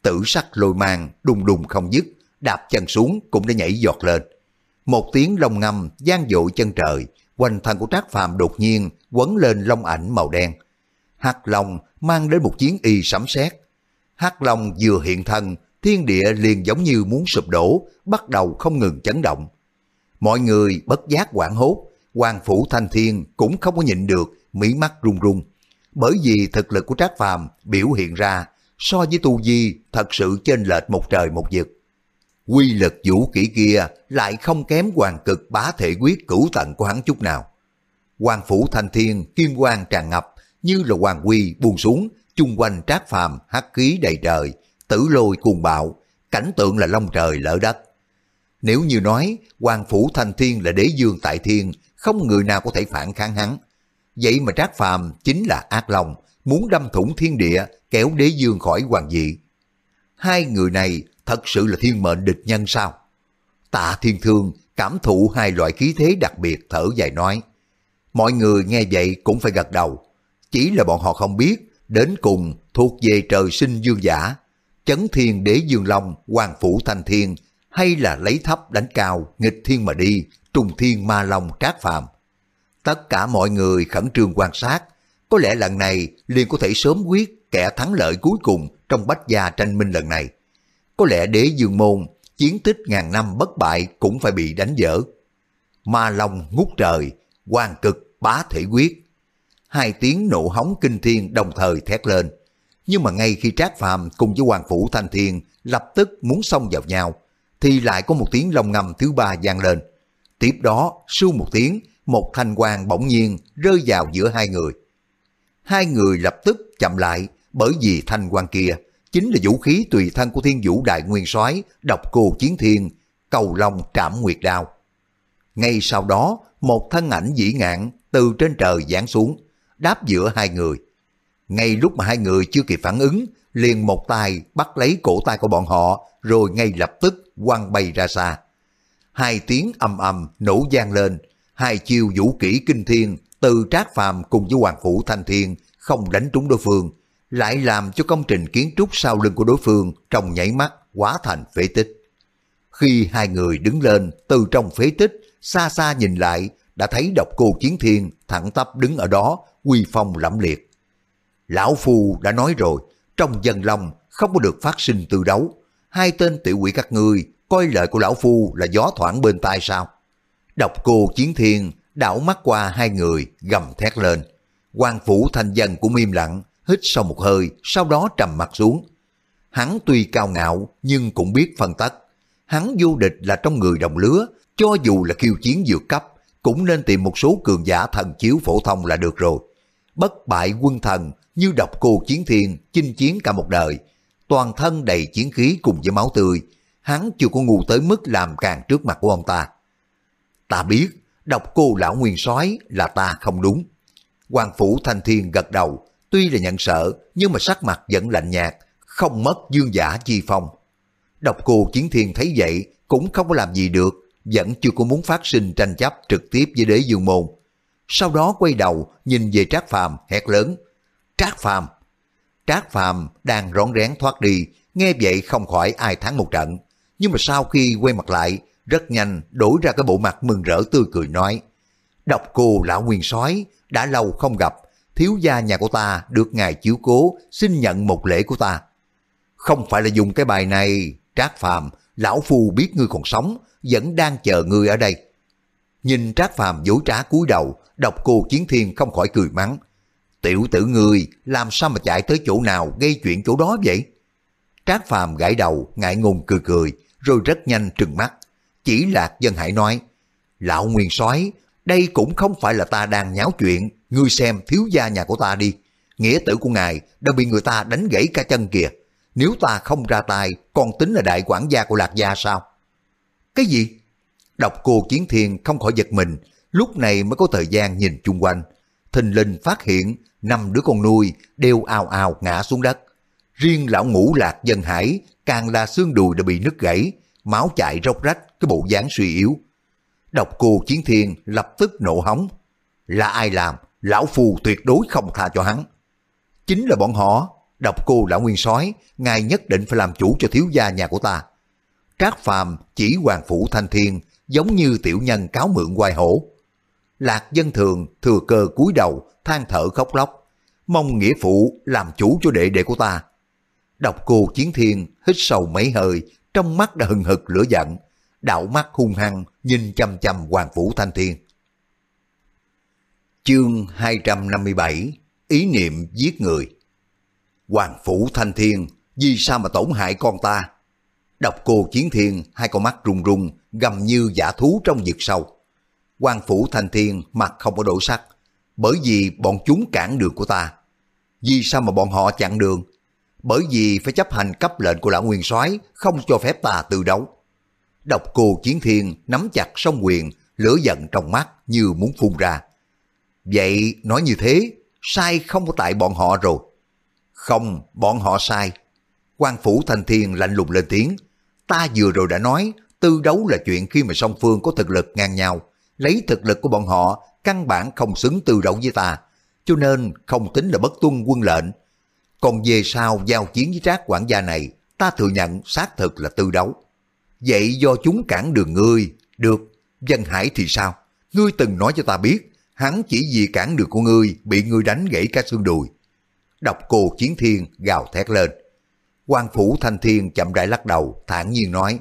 tử sắc lôi mang đùng đùng không dứt, đạp chân xuống cũng đã nhảy giọt lên. Một tiếng lông ngâm gian dội chân trời, quanh thân của Trác Phàm đột nhiên quấn lên long ảnh màu đen. Hắc Long mang đến một chiến y sấm sét. Hắc Long vừa hiện thân, thiên địa liền giống như muốn sụp đổ, bắt đầu không ngừng chấn động. Mọi người bất giác quảng hốt, quan Phủ Thanh Thiên cũng không có nhịn được, mí mắt run run. Bởi vì thực lực của Trác Phàm biểu hiện ra so với tu di thật sự chênh lệch một trời một vực. Quy lực vũ kỹ kia lại không kém hoàng cực bá thể quyết cửu tận của hắn chút nào. quan phủ thanh thiên, kim quang tràn ngập, như là hoàng quy buông xuống, chung quanh trác phàm, hắc khí đầy trời, tử lôi cuồng bạo, cảnh tượng là long trời lỡ đất. Nếu như nói Hoàng Phủ Thanh Thiên là đế dương tại thiên, không người nào có thể phản kháng hắn. Vậy mà Trác Phàm chính là ác lòng, muốn đâm thủng thiên địa, kéo đế dương khỏi hoàng dị. Hai người này thật sự là thiên mệnh địch nhân sao? Tạ Thiên Thương cảm thụ hai loại khí thế đặc biệt thở dài nói. Mọi người nghe vậy cũng phải gật đầu. Chỉ là bọn họ không biết, đến cùng thuộc về trời sinh dương giả. Chấn thiên đế dương long, hoàng phủ thanh thiên, hay là lấy thấp đánh cao, nghịch thiên mà đi, trùng thiên ma long trác phàm. Tất cả mọi người khẩn trương quan sát, có lẽ lần này liền có thể sớm quyết kẻ thắng lợi cuối cùng trong bách gia tranh minh lần này. Có lẽ đế dương môn, chiến tích ngàn năm bất bại cũng phải bị đánh dở. Ma long ngút trời, quan cực bá thể quyết. Hai tiếng nổ hóng kinh thiên đồng thời thét lên. Nhưng mà ngay khi Trác Phàm cùng với Hoàng Phủ Thanh Thiên lập tức muốn xông vào nhau, thì lại có một tiếng lồng ngầm thứ ba vang lên. Tiếp đó, su một tiếng, một thanh quang bỗng nhiên rơi vào giữa hai người. Hai người lập tức chậm lại bởi vì thanh quang kia chính là vũ khí tùy thân của thiên vũ đại nguyên soái độc cô chiến thiên, cầu long trảm nguyệt đao. Ngay sau đó, một thân ảnh dĩ ngạn từ trên trời giáng xuống, đáp giữa hai người. Ngay lúc mà hai người chưa kịp phản ứng, liền một tay bắt lấy cổ tay của bọn họ, rồi ngay lập tức quăng bay ra xa. Hai tiếng ầm ầm nổ gian lên, hai chiêu vũ kỹ kinh thiên từ trác phàm cùng với hoàng phủ thanh thiên không đánh trúng đối phương, lại làm cho công trình kiến trúc sau lưng của đối phương trong nhảy mắt hóa thành phế tích. Khi hai người đứng lên từ trong phế tích, xa xa nhìn lại, đã thấy độc cô chiến thiên thẳng tắp đứng ở đó, quy phong lẫm liệt. Lão Phu đã nói rồi, trong dân lòng không có được phát sinh từ đấu. Hai tên tiểu quỷ các ngươi coi lời của Lão Phu là gió thoảng bên tai sao? Độc cô chiến thiên đảo mắt qua hai người gầm thét lên. quan phủ thanh dân cũng im lặng, hít sâu một hơi, sau đó trầm mặt xuống. Hắn tuy cao ngạo nhưng cũng biết phân tất. Hắn vô địch là trong người đồng lứa, cho dù là khiêu chiến dược cấp, cũng nên tìm một số cường giả thần chiếu phổ thông là được rồi. Bất bại quân thần như độc cô chiến thiên, chinh chiến cả một đời, toàn thân đầy chiến khí cùng với máu tươi, hắn chưa có ngu tới mức làm càng trước mặt của ông ta. Ta biết, độc cô lão nguyên soái là ta không đúng. Hoàng phủ thanh thiên gật đầu, tuy là nhận sợ nhưng mà sắc mặt vẫn lạnh nhạt, không mất dương giả chi phong. Độc cô chiến thiên thấy vậy cũng không có làm gì được, vẫn chưa có muốn phát sinh tranh chấp trực tiếp với đế dương môn. Sau đó quay đầu nhìn về Trác Phàm hét lớn, Trác Phàm Trác Phàm đang rón rén thoát đi, nghe vậy không khỏi ai thắng một trận. Nhưng mà sau khi quay mặt lại, rất nhanh đổi ra cái bộ mặt mừng rỡ tươi cười nói, Độc cô lão nguyên soái đã lâu không gặp, thiếu gia nhà của ta được ngài chiếu cố, xin nhận một lễ của ta. Không phải là dùng cái bài này, Trác Phàm, lão phu biết ngươi còn sống, vẫn đang chờ ngươi ở đây. Nhìn Trác Phàm dối trá cúi đầu, độc cô chiến thiên không khỏi cười mắng. Tiểu tử ngươi làm sao mà chạy tới chỗ nào gây chuyện chỗ đó vậy? Trác Phàm gãi đầu, ngại ngùng cười cười, rồi rất nhanh trừng mắt. Chỉ lạc dân hải nói, Lão Nguyên soái đây cũng không phải là ta đang nháo chuyện, ngươi xem thiếu gia nhà của ta đi. Nghĩa tử của ngài đã bị người ta đánh gãy cả chân kìa. Nếu ta không ra tay, còn tính là đại quản gia của Lạc Gia sao? Cái gì? Độc cô Chiến Thiên không khỏi giật mình, lúc này mới có thời gian nhìn chung quanh. Thình linh phát hiện năm đứa con nuôi đều ào ào ngã xuống đất. Riêng lão ngũ lạc dân hải càng là xương đùi đã bị nứt gãy, máu chạy róc rách cái bộ dáng suy yếu. Độc cô Chiến Thiên lập tức nộ hóng. Là ai làm, lão phù tuyệt đối không tha cho hắn. Chính là bọn họ, độc cô lão nguyên sói ngài nhất định phải làm chủ cho thiếu gia nhà của ta. Trác phàm chỉ hoàng phủ thanh thiên, giống như tiểu nhân cáo mượn quai hổ. Lạc dân thường thừa cơ cúi đầu, than thở khóc lóc, mong nghĩa phụ làm chủ cho đệ đệ của ta. Độc cô chiến thiên hít sâu mấy hơi, trong mắt đã hừng hực lửa giận, đạo mắt hung hăng nhìn chăm chăm hoàng phủ thanh thiên. Chương 257 Ý niệm giết người. Hoàng phủ thanh thiên Vì sao mà tổn hại con ta? Độc cô chiến thiên Hai con mắt rung rung Gầm như giả thú trong vực sâu. Hoàng phủ thanh thiên mặt không có đổi sắc. Bởi vì bọn chúng cản đường của ta. Vì sao mà bọn họ chặn đường? Bởi vì phải chấp hành cấp lệnh của lão nguyên soái Không cho phép ta tự đấu Độc cô Chiến Thiên nắm chặt song quyền, lửa giận trong mắt như muốn phun ra. Vậy nói như thế, sai không có tại bọn họ rồi. Không, bọn họ sai. quan phủ thanh thiên lạnh lùng lên tiếng. Ta vừa rồi đã nói, tư đấu là chuyện khi mà song phương có thực lực ngang nhau. Lấy thực lực của bọn họ, căn bản không xứng tư đấu với ta. Cho nên không tính là bất tuân quân lệnh. Còn về sau giao chiến với trác quản gia này, ta thừa nhận xác thực là tư đấu. Vậy do chúng cản đường ngươi, được, dân hải thì sao? Ngươi từng nói cho ta biết, hắn chỉ vì cản đường của ngươi bị ngươi đánh gãy cả xương đùi. Độc cô chiến thiên gào thét lên. quan phủ thanh thiên chậm rãi lắc đầu, thản nhiên nói,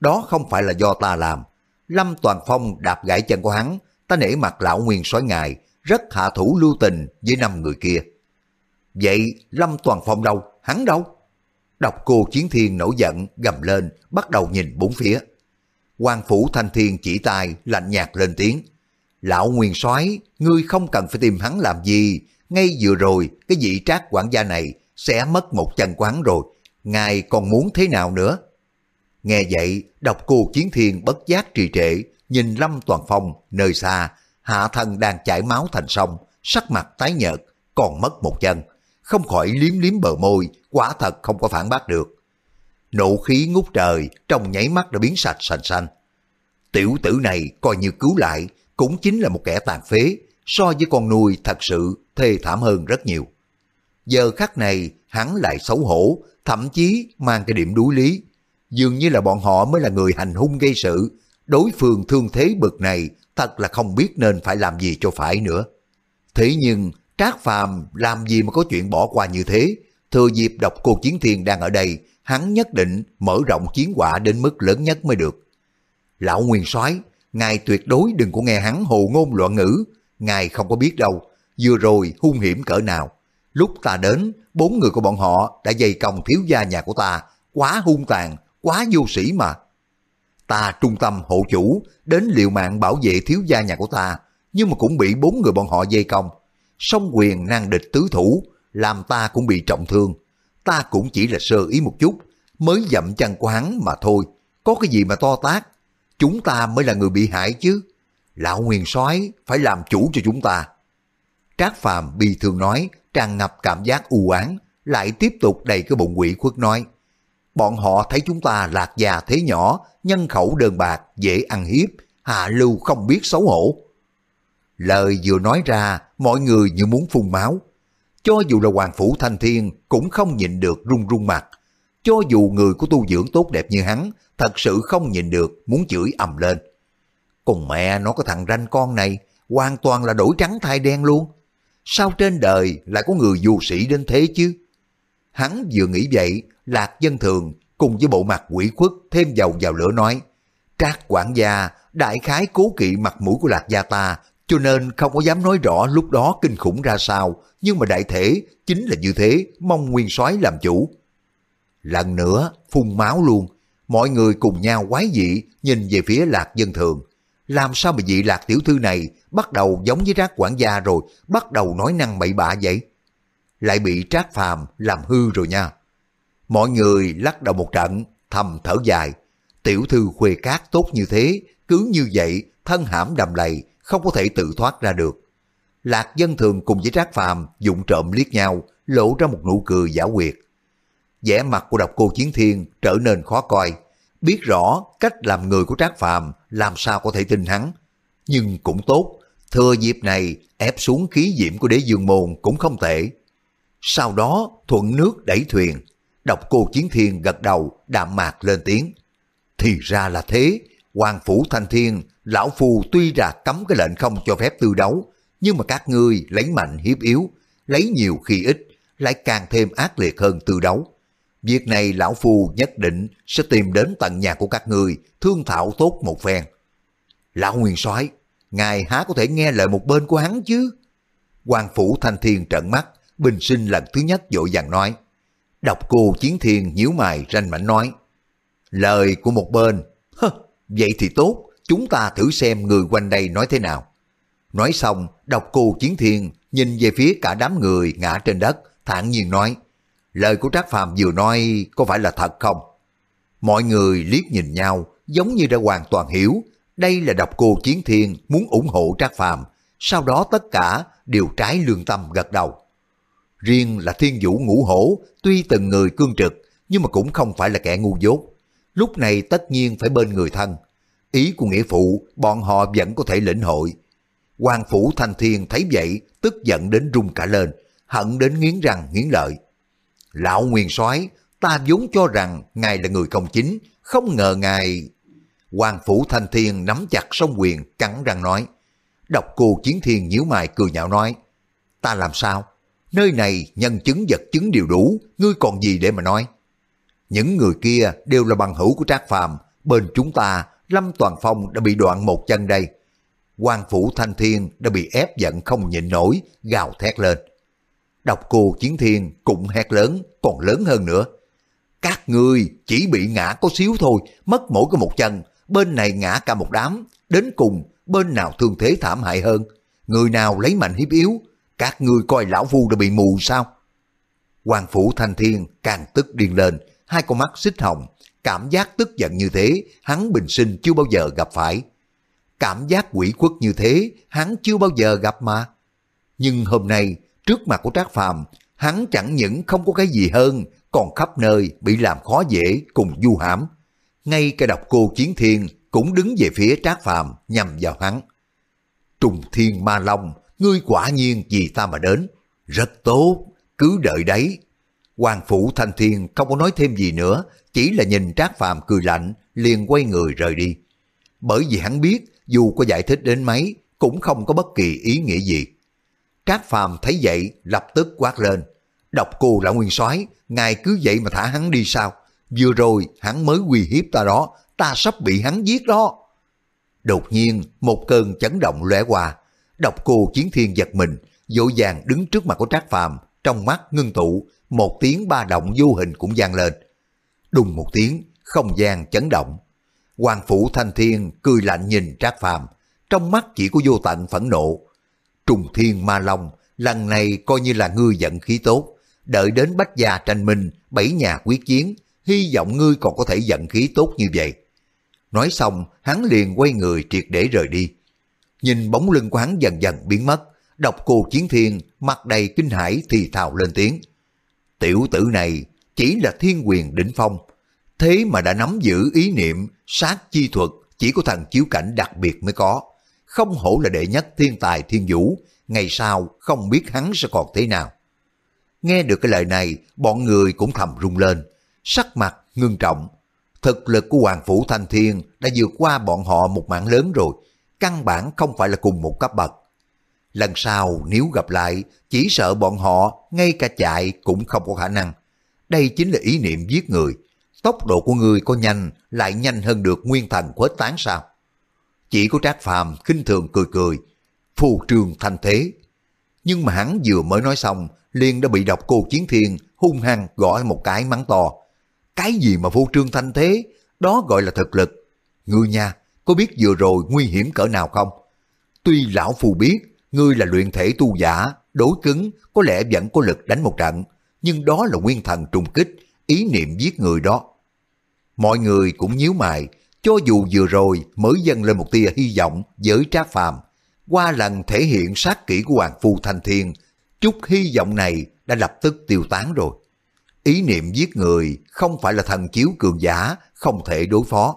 đó không phải là do ta làm. Lâm Toàn Phong đạp gãy chân của hắn, ta nể mặt lão nguyên soái ngài, rất hạ thủ lưu tình với năm người kia. Vậy Lâm Toàn Phong đâu? Hắn đâu? Độc cô Chiến Thiên nổi giận, gầm lên, bắt đầu nhìn bốn phía. quan phủ Thanh Thiên chỉ tay, lạnh nhạt lên tiếng. Lão Nguyên soái ngươi không cần phải tìm hắn làm gì. Ngay vừa rồi, cái vị trác quản gia này sẽ mất một chân quán rồi. Ngài còn muốn thế nào nữa? Nghe vậy, độc cô Chiến Thiên bất giác trì trệ, nhìn Lâm Toàn Phong, nơi xa, hạ thân đang chảy máu thành sông, sắc mặt tái nhợt, còn mất một chân. Không khỏi liếm liếm bờ môi, quả thật không có phản bác được. Nộ khí ngút trời, trong nháy mắt đã biến sạch sành xanh. Tiểu tử này coi như cứu lại, cũng chính là một kẻ tàn phế, so với con nuôi thật sự thê thảm hơn rất nhiều. Giờ khắc này, hắn lại xấu hổ, thậm chí mang cái điểm đuối lý. Dường như là bọn họ mới là người hành hung gây sự, đối phương thương thế bực này thật là không biết nên phải làm gì cho phải nữa. Thế nhưng, Trác Phàm làm gì mà có chuyện bỏ qua như thế, thừa dịp độc cô Chiến Thiên đang ở đây, hắn nhất định mở rộng chiến quả đến mức lớn nhất mới được. Lão Nguyên soái ngài tuyệt đối đừng có nghe hắn hồ ngôn loạn ngữ, ngài không có biết đâu, vừa rồi hung hiểm cỡ nào. Lúc ta đến, bốn người của bọn họ đã dày công thiếu gia nhà của ta, quá hung tàn, quá vô sĩ mà. Ta trung tâm hộ chủ, đến liều mạng bảo vệ thiếu gia nhà của ta, nhưng mà cũng bị bốn người bọn họ dây công. Song quyền năng địch tứ thủ, làm ta cũng bị trọng thương. Ta cũng chỉ là sơ ý một chút, mới dậm chân của hắn mà thôi. Có cái gì mà to tác? Chúng ta mới là người bị hại chứ. Lão Nguyên soái phải làm chủ cho chúng ta. Trác Phàm bi thường nói, tràn ngập cảm giác u oán lại tiếp tục đầy cái bụng quỷ khuất nói. Bọn họ thấy chúng ta lạc già thế nhỏ, nhân khẩu đơn bạc, dễ ăn hiếp, hạ lưu không biết xấu hổ. Lời vừa nói ra, mọi người như muốn phun máu. Cho dù là Hoàng Phủ Thanh Thiên cũng không nhịn được run run mặt. Cho dù người của tu dưỡng tốt đẹp như hắn, thật sự không nhìn được, muốn chửi ầm lên. Cùng mẹ nó có thằng ranh con này, hoàn toàn là đổi trắng thay đen luôn. Sao trên đời lại có người dù sĩ đến thế chứ? Hắn vừa nghĩ vậy, Lạc Dân Thường cùng với bộ mặt quỷ khuất thêm dầu vào lửa nói, Trác quản gia đại khái cố kỵ mặt mũi của Lạc gia ta, cho nên không có dám nói rõ lúc đó kinh khủng ra sao, nhưng mà đại thể chính là như thế, mong nguyên soái làm chủ. Lần nữa, phun máu luôn, mọi người cùng nhau quái dị nhìn về phía Lạc Dân Thường. Làm sao mà vị Lạc Tiểu Thư này bắt đầu giống với rác quản gia rồi, bắt đầu nói năng bậy bạ vậy? Lại bị Trác Phàm làm hư rồi nha. Mọi người lắc đầu một trận, thầm thở dài. Tiểu thư khuê cát tốt như thế, cứ như vậy, thân hãm đầm lầy, không có thể tự thoát ra được. Lạc dân thường cùng với Trác Phàm dụng trộm liếc nhau, lộ ra một nụ cười giả quyệt. vẻ mặt của độc cô Chiến Thiên trở nên khó coi, biết rõ cách làm người của Trác Phàm làm sao có thể tin hắn. Nhưng cũng tốt, thừa dịp này ép xuống khí diễm của đế dương môn cũng không tệ. Sau đó thuận nước đẩy thuyền, Độc cô Chiến Thiên gật đầu, đạm mạc lên tiếng. Thì ra là thế, Hoàng Phủ Thanh Thiên, Lão Phu tuy ra cấm cái lệnh không cho phép tư đấu, nhưng mà các ngươi lấy mạnh hiếp yếu, lấy nhiều khi ít, lại càng thêm ác liệt hơn tư đấu. Việc này Lão Phu nhất định sẽ tìm đến tận nhà của các ngươi, thương thảo tốt một phen. Lão Nguyên soái ngài há có thể nghe lời một bên của hắn chứ? Hoàng Phủ Thanh Thiên trợn mắt, bình sinh lần thứ nhất dội vàng nói. Độc cô Chiến Thiên nhíu mày ranh mảnh nói. Lời của một bên, Hơ, vậy thì tốt, chúng ta thử xem người quanh đây nói thế nào. Nói xong, độc cô Chiến Thiên nhìn về phía cả đám người ngã trên đất, thản nhiên nói. Lời của Trác Phàm vừa nói có phải là thật không? Mọi người liếc nhìn nhau, giống như đã hoàn toàn hiểu đây là độc cô Chiến Thiên muốn ủng hộ Trác Phàm, sau đó tất cả đều trái lương tâm gật đầu. Riêng là thiên vũ ngũ hổ, tuy từng người cương trực, nhưng mà cũng không phải là kẻ ngu dốt. Lúc này tất nhiên phải bên người thân. Ý của nghĩa phụ, bọn họ vẫn có thể lĩnh hội. Quan phủ thanh thiên thấy vậy, tức giận đến rung cả lên, hận đến nghiến răng nghiến lợi. Lão Nguyên soái ta vốn cho rằng ngài là người công chính, không ngờ ngài... Quan phủ thanh thiên nắm chặt song quyền, cắn răng nói. Độc cô chiến thiên nhíu mày cười nhạo nói. Ta làm sao? Nơi này nhân chứng vật chứng đều đủ, ngươi còn gì để mà nói? Những người kia đều là bằng hữu của Trác Phàm, bên chúng ta, Lâm Toàn Phong đã bị đoạn một chân đây. Hoàng phủ Thanh Thiên đã bị ép giận không nhịn nổi, gào thét lên. Độc cô Chiến Thiên cũng hét lớn, còn lớn hơn nữa. Các ngươi chỉ bị ngã có xíu thôi, mất mỗi cái một chân, bên này ngã cả một đám, đến cùng bên nào thương thế thảm hại hơn, người nào lấy mạnh hiếp yếu, các ngươi coi lão phu đã bị mù sao? Hoàng phủ thanh thiên càng tức điên lên, hai con mắt xích hồng, cảm giác tức giận như thế, hắn bình sinh chưa bao giờ gặp phải. Cảm giác quỷ khuất như thế, hắn chưa bao giờ gặp mà. Nhưng hôm nay, trước mặt của Trác Phàm, hắn chẳng những không có cái gì hơn, còn khắp nơi bị làm khó dễ cùng du hãm. Ngay cả độc cô Chiến Thiên cũng đứng về phía Trác Phàm nhằm vào hắn. Trùng Thiên Ma Long, ngươi quả nhiên vì ta mà đến. Rất tốt, cứ đợi đấy. Hoàng Phủ Thanh Thiên không có nói thêm gì nữa, chỉ là nhìn Trác Phàm cười lạnh, liền quay người rời đi. Bởi vì hắn biết, dù có giải thích đến mấy, cũng không có bất kỳ ý nghĩa gì. Trác Phàm thấy vậy, lập tức quát lên. Độc cô là nguyên soái ngài cứ vậy mà thả hắn đi sao? Vừa rồi hắn mới uy hiếp ta đó, ta sắp bị hắn giết đó. Đột nhiên, một cơn chấn động lóe qua. Độc cô chiến thiên giật mình, dỗ dàng đứng trước mặt của Trác Phàm trong mắt ngưng tụ, một tiếng ba động vô hình cũng vang lên. Đùng một tiếng, không gian chấn động. Hoàng phủ thanh thiên cười lạnh nhìn Trác Phàm trong mắt chỉ có vô tận phẫn nộ. Trùng thiên ma long, lần này coi như là ngươi giận khí tốt. Đợi đến bách gia tranh minh, bảy nhà quyết chiến, hy vọng ngươi còn có thể giận khí tốt như vậy. Nói xong, hắn liền quay người triệt để rời đi. Nhìn bóng lưng của hắn dần dần biến mất, độc cô chiến thiên, mặt đầy kinh hãi thì thào lên tiếng. Tiểu tử này chỉ là thiên quyền đỉnh phong, thế mà đã nắm giữ ý niệm sát chi thuật chỉ có thần chiếu cảnh đặc biệt mới có. Không hổ là đệ nhất thiên tài thiên vũ, ngày sau không biết hắn sẽ còn thế nào. Nghe được cái lời này, bọn người cũng thầm rung lên, sắc mặt ngưng trọng. Thực lực của Hoàng Phủ Thanh Thiên đã vượt qua bọn họ một mạng lớn rồi, căn bản không phải là cùng một cấp bậc. Lần sau nếu gặp lại, chỉ sợ bọn họ ngay cả chạy cũng không có khả năng. Đây chính là ý niệm giết người. Tốc độ của người có nhanh, lại nhanh hơn được nguyên thần khuếch tán sao? Chỉ có Trác Phàm khinh thường cười cười, phù trường thanh thế. Nhưng mà hắn vừa mới nói xong, liền đã bị độc cô chiến thiên hung hăng gõ một cái mắng to. Cái gì mà phù trương thanh thế, đó gọi là thực lực. Ngươi nha, có biết vừa rồi nguy hiểm cỡ nào không? Tuy lão phù biết, ngươi là luyện thể tu giả, đối cứng, có lẽ vẫn có lực đánh một trận, nhưng đó là nguyên thần trùng kích, ý niệm giết người đó. Mọi người cũng nhíu mày, cho dù vừa rồi mới dâng lên một tia hy vọng với trác phàm, qua lần thể hiện sát kỹ của Hoàng Phu Thanh Thiên, chút hy vọng này đã lập tức tiêu tán rồi. Ý niệm giết người không phải là thần chiếu cường giả, không thể đối phó.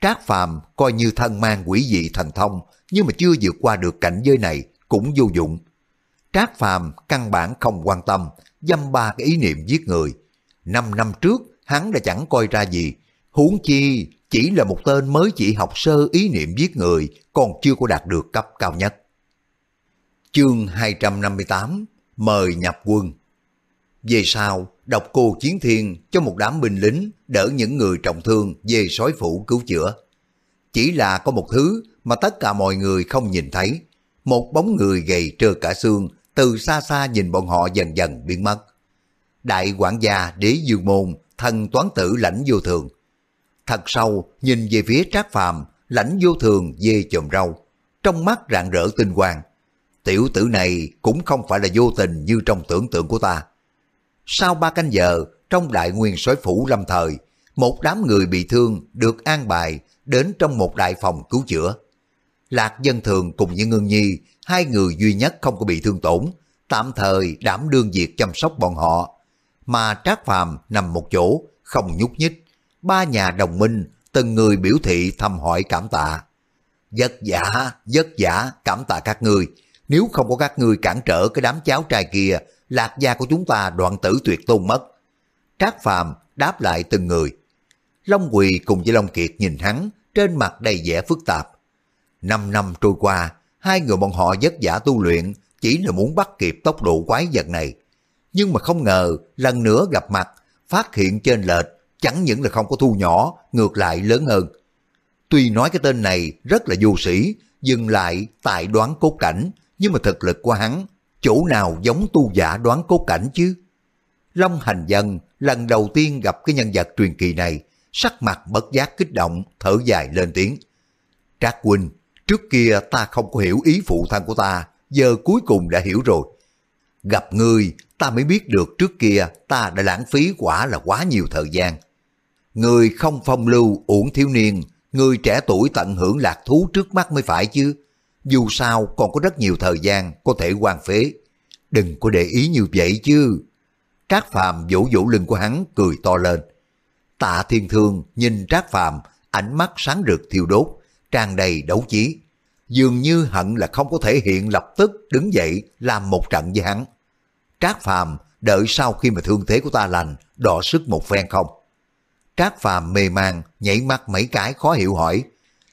Trác Phàm coi như thân mang quỷ dị thần thông, nhưng mà chưa vượt qua được cảnh giới này cũng vô dụng. Trác Phàm căn bản không quan tâm, dâm ba cái ý niệm giết người. Năm năm trước, hắn đã chẳng coi ra gì. Huống chi, chỉ là một tên mới chỉ học sơ ý niệm giết người, còn chưa có đạt được cấp cao nhất. Chương 258 Mời nhập quân Về sau, đọc cô chiến thiên cho một đám binh lính đỡ những người trọng thương về sói phủ cứu chữa. Chỉ là có một thứ mà tất cả mọi người không nhìn thấy. Một bóng người gầy trơ cả xương từ xa xa nhìn bọn họ dần dần biến mất. Đại quản gia đế dương môn, thần toán tử lãnh vô thường. Thật sâu, nhìn về phía trác phàm, lãnh vô thường dê chồm rau. Trong mắt rạng rỡ tinh quang. Tiểu tử này cũng không phải là vô tình như trong tưởng tượng của ta. Sau ba canh giờ, trong đại nguyên soái phủ lâm thời, một đám người bị thương được an bài đến trong một đại phòng cứu chữa. Lạc dân thường cùng với ngưng Nhi, hai người duy nhất không có bị thương tổn, tạm thời đảm đương việc chăm sóc bọn họ. Mà Trác Phàm nằm một chỗ, không nhúc nhích. Ba nhà đồng minh, từng người biểu thị thăm hỏi cảm tạ. Vất giả, vất giả, cảm tạ các người Nếu không có các người cản trở cái đám cháu trai kia, lạc gia của chúng ta đoạn tử tuyệt tôn mất. Trác Phàm đáp lại từng người. Long Quỳ cùng với Long Kiệt nhìn hắn, trên mặt đầy vẻ phức tạp. Năm năm trôi qua, hai người bọn họ vất giả tu luyện, chỉ là muốn bắt kịp tốc độ quái vật này. Nhưng mà không ngờ, lần nữa gặp mặt, phát hiện trên lệch, chẳng những là không có thu nhỏ, ngược lại lớn hơn. Tuy nói cái tên này rất là vô sĩ, dừng lại tại đoán cốt cảnh, nhưng mà thực lực của hắn, chỗ nào giống tu giả đoán cốt cảnh chứ? Long Hành Dân lần đầu tiên gặp cái nhân vật truyền kỳ này, sắc mặt bất giác kích động, thở dài lên tiếng. Trác huynh, trước kia ta không có hiểu ý phụ thân của ta, giờ cuối cùng đã hiểu rồi. Gặp ngươi, ta mới biết được trước kia ta đã lãng phí quả là quá nhiều thời gian. Người không phong lưu, uổng thiếu niên, người trẻ tuổi tận hưởng lạc thú trước mắt mới phải chứ. Dù sao còn có rất nhiều thời gian có thể quan phế. Đừng có để ý như vậy chứ. Trác Phàm vỗ vỗ lưng của hắn cười to lên. Tạ Thiên Thương nhìn Trác Phàm ánh mắt sáng rực thiêu đốt, tràn đầy đấu chí. Dường như hận là không có thể hiện lập tức đứng dậy làm một trận với hắn. Trác Phàm đợi sau khi mà thương thế của ta lành, đọ sức một phen không? Trác Phàm mê man, nhảy mắt mấy cái khó hiểu hỏi.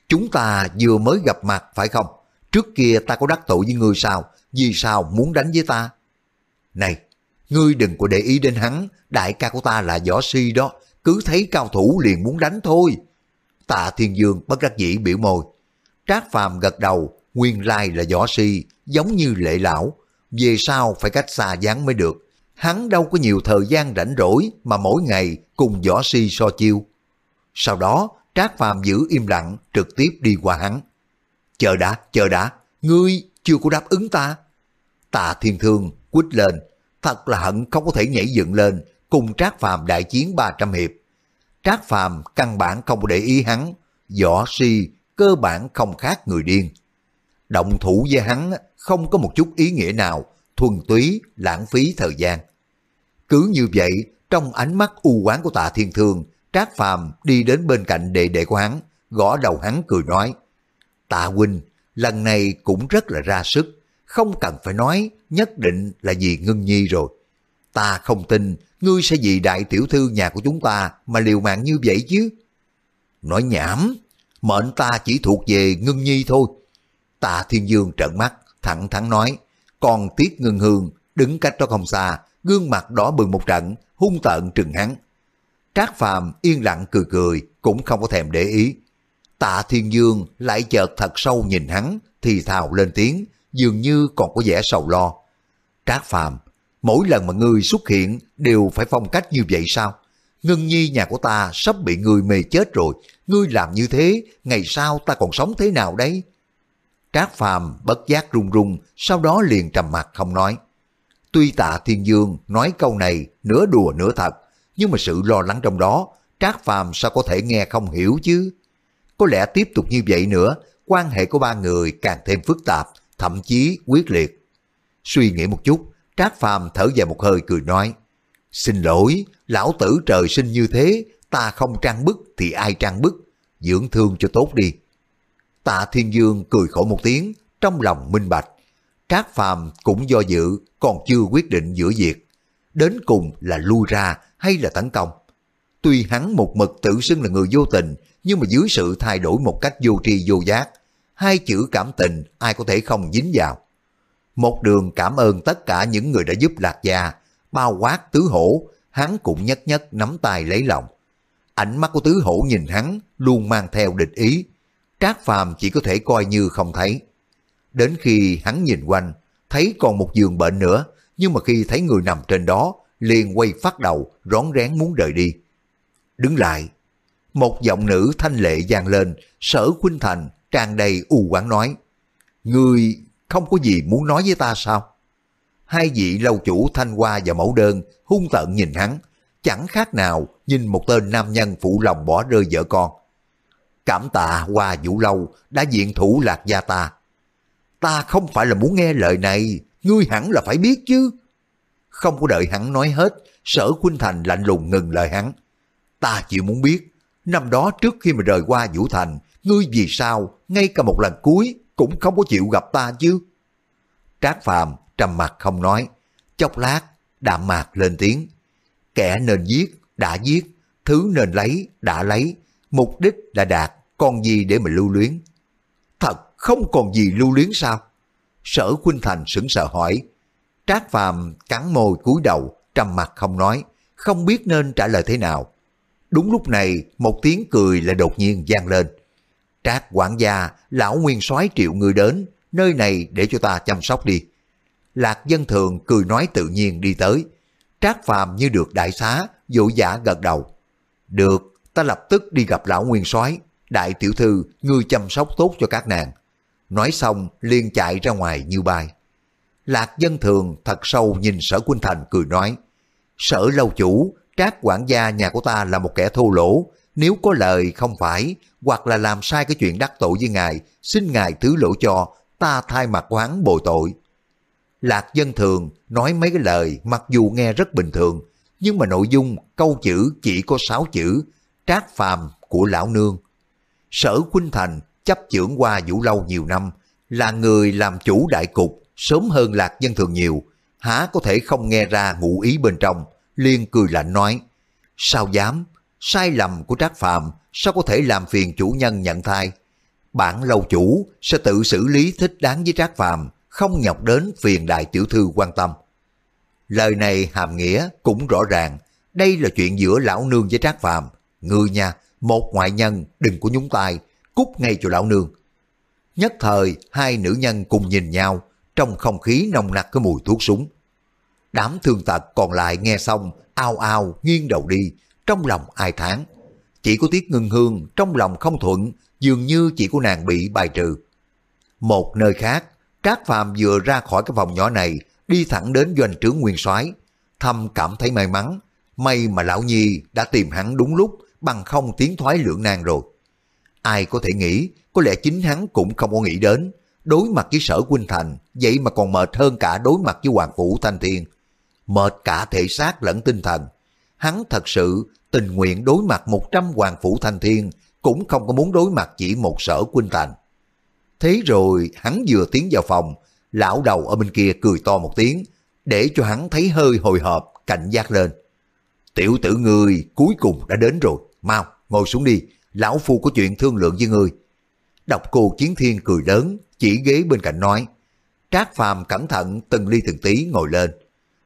Chúng ta vừa mới gặp mặt phải không? Trước kia ta có đắc tội với ngươi sao? Vì sao muốn đánh với ta? Này, ngươi đừng có để ý đến hắn, đại ca của ta là võ si đó, cứ thấy cao thủ liền muốn đánh thôi. Tạ Thiên Dương bất đắc dĩ biểu môi. Trác Phàm gật đầu, nguyên lai là võ si, giống như lệ lão. Về sau phải cách xa dáng mới được. Hắn đâu có nhiều thời gian rảnh rỗi mà mỗi ngày cùng võ si so chiêu. Sau đó, Trác Phàm giữ im lặng, trực tiếp đi qua hắn. Chờ đã, chờ đã, ngươi chưa có đáp ứng ta. Tạ Thiên Thương quýt lên, thật là hận không có thể nhảy dựng lên, cùng Trác Phàm đại chiến 300 hiệp. Trác Phàm căn bản không để ý hắn, võ si cơ bản không khác người điên. Động thủ với hắn không có một chút ý nghĩa nào, thuần túy, lãng phí thời gian. Cứ như vậy, trong ánh mắt u quán của tạ thiên thương, Trác Phàm đi đến bên cạnh đệ đệ của hắn, gõ đầu hắn cười nói, Tạ huynh, lần này cũng rất là ra sức, không cần phải nói, nhất định là vì ngưng nhi rồi. Ta không tin ngươi sẽ vì đại tiểu thư nhà của chúng ta mà liều mạng như vậy chứ. Nói nhảm, mệnh ta chỉ thuộc về ngưng nhi thôi. Tạ Thiên Dương trợn mắt, thẳng thắn nói, còn Tiết Ngân Hương đứng cách đó không xa, gương mặt đỏ bừng một trận, hung tợn trừng hắn. Trác Phàm yên lặng cười cười, cũng không có thèm để ý. Tạ Thiên Dương lại chợt thật sâu nhìn hắn, thì thào lên tiếng, dường như còn có vẻ sầu lo. Trác Phàm mỗi lần mà ngươi xuất hiện đều phải phong cách như vậy sao? Ngân nhi nhà của ta sắp bị ngươi mê chết rồi, ngươi làm như thế, ngày sau ta còn sống thế nào đấy? Trác Phàm bất giác run run, sau đó liền trầm mặt không nói. Tuy tạ Thiên Dương nói câu này nửa đùa nửa thật, nhưng mà sự lo lắng trong đó, Trác Phàm sao có thể nghe không hiểu chứ? Có lẽ tiếp tục như vậy nữa, quan hệ của ba người càng thêm phức tạp, thậm chí quyết liệt. Suy nghĩ một chút, Trác Phàm thở dài một hơi cười nói, Xin lỗi, lão tử trời sinh như thế, ta không trang bức thì ai trang bức, dưỡng thương cho tốt đi. Tạ Thiên Dương cười khổ một tiếng, trong lòng minh bạch. Trác Phàm cũng do dự, còn chưa quyết định giữa việc. Đến cùng là lui ra hay là tấn công. Tuy hắn một mực tự xưng là người vô tình, nhưng mà dưới sự thay đổi một cách vô tri vô giác, hai chữ cảm tình ai có thể không dính vào. Một đường cảm ơn tất cả những người đã giúp Lạc Gia, bao quát tứ hổ, hắn cũng nhất nhất nắm tay lấy lòng. Ánh mắt của tứ hổ nhìn hắn luôn mang theo địch ý, Trác Phàm chỉ có thể coi như không thấy. Đến khi hắn nhìn quanh, thấy còn một giường bệnh nữa, nhưng mà khi thấy người nằm trên đó, liền quay phát đầu, rón rén muốn rời đi. Đứng lại, một giọng nữ thanh lệ vang lên, sở khuynh thành, tràn đầy u quán nói. Ngươi không có gì muốn nói với ta sao? Hai vị lâu chủ thanh hoa và mẫu đơn hung tợn nhìn hắn, chẳng khác nào nhìn một tên nam nhân phụ lòng bỏ rơi vợ con. Cảm tạ qua vũ lâu đã diện thủ lạc gia ta. Ta không phải là muốn nghe lời này, ngươi hẳn là phải biết chứ. Không có đợi hắn nói hết, sở Khuynh Thành lạnh lùng ngừng lời hắn. Ta chịu muốn biết, năm đó trước khi mà rời qua Vũ Thành, ngươi vì sao, ngay cả một lần cuối, cũng không có chịu gặp ta chứ? Trác Phàm trầm mặt không nói, chốc lát, đạm mạc lên tiếng. Kẻ nên giết, đã giết, thứ nên lấy, đã lấy, mục đích đã đạt, còn gì để mà lưu luyến? Thật không còn gì lưu luyến sao? Sở Khuynh Thành sững sờ hỏi. Trác Phàm cắn môi cúi đầu, trầm mặt không nói, không biết nên trả lời thế nào. Đúng lúc này, một tiếng cười lại đột nhiên vang lên. Trác quản gia, lão nguyên soái triệu người đến, nơi này để cho ta chăm sóc đi. Lạc dân thường cười nói tự nhiên đi tới. Trác phàm như được đại xá, dỗ giả gật đầu. Được, ta lập tức đi gặp lão nguyên soái đại tiểu thư, ngươi chăm sóc tốt cho các nàng. Nói xong, liền chạy ra ngoài như bay. Lạc dân thường thật sâu nhìn sở Quynh Thành cười nói, sở lâu chủ, trác quản gia nhà của ta là một kẻ thô lỗ, nếu có lời không phải, hoặc là làm sai cái chuyện đắc tội với ngài, xin ngài thứ lỗi cho, ta thay mặt quán bồi tội. Lạc dân thường nói mấy cái lời mặc dù nghe rất bình thường, nhưng mà nội dung câu chữ chỉ có sáu chữ, trác phàm của lão nương. Sở Khuynh Thành chấp trưởng qua Vũ Lâu nhiều năm, là người làm chủ đại cục sớm hơn Lạc dân thường nhiều, há có thể không nghe ra ngụ ý bên trong, liên cười lạnh nói, sao dám, sai lầm của Trác Phàm sao có thể làm phiền chủ nhân nhận thai. Bản lâu chủ sẽ tự xử lý thích đáng với Trác Phàm không nhọc đến phiền đại tiểu thư quan tâm. Lời này hàm nghĩa cũng rõ ràng, đây là chuyện giữa lão nương với Trác Phàm Ngươi nha, một ngoại nhân đừng có nhúng tay, cút ngay cho lão nương. Nhất thời, hai nữ nhân cùng nhìn nhau, trong không khí nồng nặc cái mùi thuốc súng. Đám thương tật còn lại nghe xong, ao ao nghiêng đầu đi, trong lòng ai tháng. Chỉ có Tiết Ngân Hương trong lòng không thuận, dường như chỉ của nàng bị bài trừ. Một nơi khác, Trác Phàm vừa ra khỏi cái phòng nhỏ này, đi thẳng đến doanh trướng nguyên soái thầm cảm thấy may mắn, may mà lão nhi đã tìm hắn đúng lúc, bằng không tiến thoái lưỡng nan rồi. Ai có thể nghĩ, có lẽ chính hắn cũng không có nghĩ đến, đối mặt với sở Quynh Thành, vậy mà còn mệt hơn cả đối mặt với Hoàng Phủ Thanh Thiên. Mệt cả thể xác lẫn tinh thần. Hắn thật sự tình nguyện đối mặt 100 Hoàng Phủ Thanh Thiên, cũng không có muốn đối mặt chỉ một sở Quynh Thành. Thế rồi hắn vừa tiến vào phòng, lão đầu ở bên kia cười to một tiếng, để cho hắn thấy hơi hồi hộp, cảnh giác lên. Tiểu tử ngươi cuối cùng đã đến rồi, mau ngồi xuống đi, lão phu có chuyện thương lượng với ngươi. Độc cô Chiến Thiên cười lớn, chỉ ghế bên cạnh nói. Trác Phàm cẩn thận từng ly từng tí ngồi lên.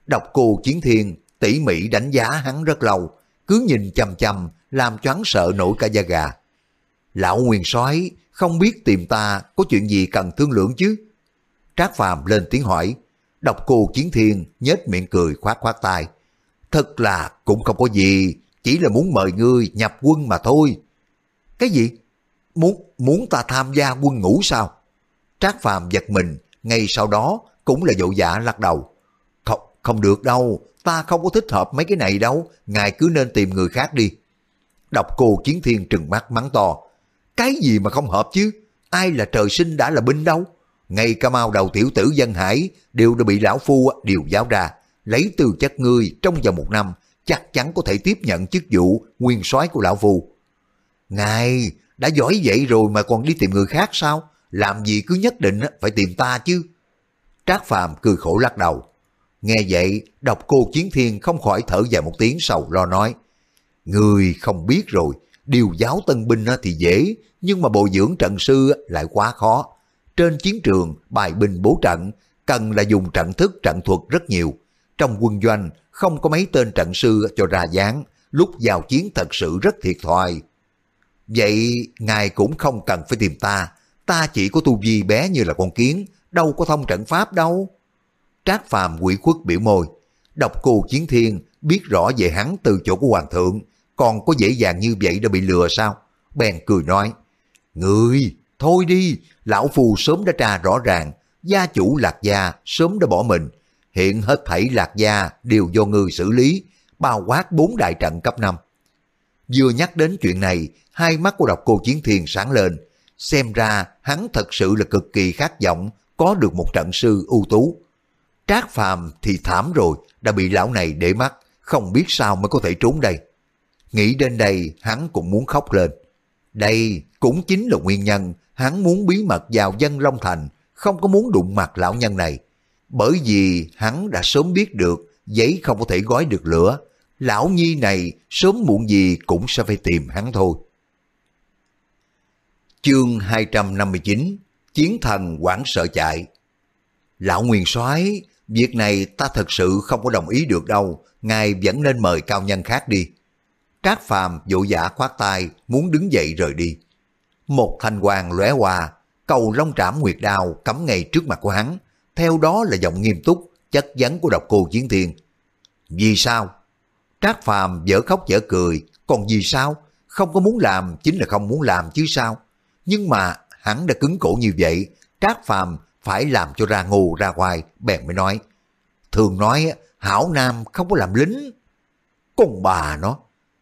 Độc cô Chiến Thiên tỉ mỉ đánh giá hắn rất lâu, cứ nhìn chằm chằm làm choáng sợ nổi cả da gà. Lão Nguyên soái không biết tìm ta có chuyện gì cần thương lượng chứ? Trác Phàm lên tiếng hỏi. Độc cô Chiến Thiên nhếch miệng cười khoát khoát tay. Thật là cũng không có gì, chỉ là muốn mời ngươi nhập quân mà thôi. Cái gì? Muốn muốn ta tham gia quân ngũ sao? Trác Phàm giật mình, ngay sau đó cũng là dỗ dạ lắc đầu. Không, không được đâu, ta không có thích hợp mấy cái này đâu, ngài cứ nên tìm người khác đi. Độc cô Chiến Thiên trừng mắt mắng to. Cái gì mà không hợp chứ? Ai là trời sinh đã là binh đâu? Ngay cả mau đầu tiểu tử dân hải đều đã bị lão phu điều giáo ra. Lấy từ chất ngươi trong vòng một năm chắc chắn có thể tiếp nhận chức vụ nguyên soái của lão phu. Ngài đã giỏi vậy rồi mà còn đi tìm người khác sao? Làm gì cứ nhất định phải tìm ta chứ? Trác Phàm cười khổ lắc đầu. Nghe vậy, đọc cô Chiến Thiên không khỏi thở dài một tiếng sầu lo nói. Người không biết rồi, điều giáo tân binh thì dễ, nhưng mà bồi dưỡng trận sư lại quá khó. Trên chiến trường, bài binh bố trận, cần là dùng trận thức trận thuật rất nhiều. Trong quân doanh, không có mấy tên trận sư cho ra dáng, lúc vào chiến thật sự rất thiệt thòi. Vậy ngài cũng không cần phải tìm ta, ta chỉ có tu vi bé như là con kiến, đâu có thông trận pháp đâu. Trác Phàm quỷ khuất biểu môi, độc cô chiến thiên biết rõ về hắn từ chỗ của hoàng thượng, còn có dễ dàng như vậy đã bị lừa sao? Bèn cười nói, Ngươi, thôi đi, lão phù sớm đã tra rõ ràng, gia chủ lạc gia sớm đã bỏ mình, hiện hết thảy lạc gia đều do ngươi xử lý, bao quát bốn đại trận cấp 5. Vừa nhắc đến chuyện này, hai mắt của độc cô Chiến Thiên sáng lên. Xem ra hắn thật sự là cực kỳ khát vọng có được một trận sư ưu tú. Trác Phàm thì thảm rồi, đã bị lão này để mắt, không biết sao mới có thể trốn đây. Nghĩ đến đây, hắn cũng muốn khóc lên. Đây cũng chính là nguyên nhân hắn muốn bí mật vào dân Long Thành, không có muốn đụng mặt lão nhân này. Bởi vì hắn đã sớm biết được giấy không có thể gói được lửa. Lão nhi này sớm muộn gì cũng sẽ phải tìm hắn thôi. Chương 259 Chiến thần quảng sợ chạy Lão Nguyên soái việc này ta thật sự không có đồng ý được đâu, ngài vẫn nên mời cao nhân khác đi. Trác Phàm vội giả khoát tay, muốn đứng dậy rời đi. Một thanh quang lóe qua, cầu long trảm nguyệt đao cắm ngay trước mặt của hắn, theo đó là giọng nghiêm túc, chất vấn của độc cô chiến thiên. Vì sao? Trác Phàm dở khóc dở cười, còn vì sao? Không có muốn làm chính là không muốn làm chứ sao? Nhưng mà hắn đã cứng cổ như vậy, Trác Phàm phải làm cho ra ngu ra hoài, bèn mới nói. Thường nói, hảo nam không có làm lính. Con bà nó,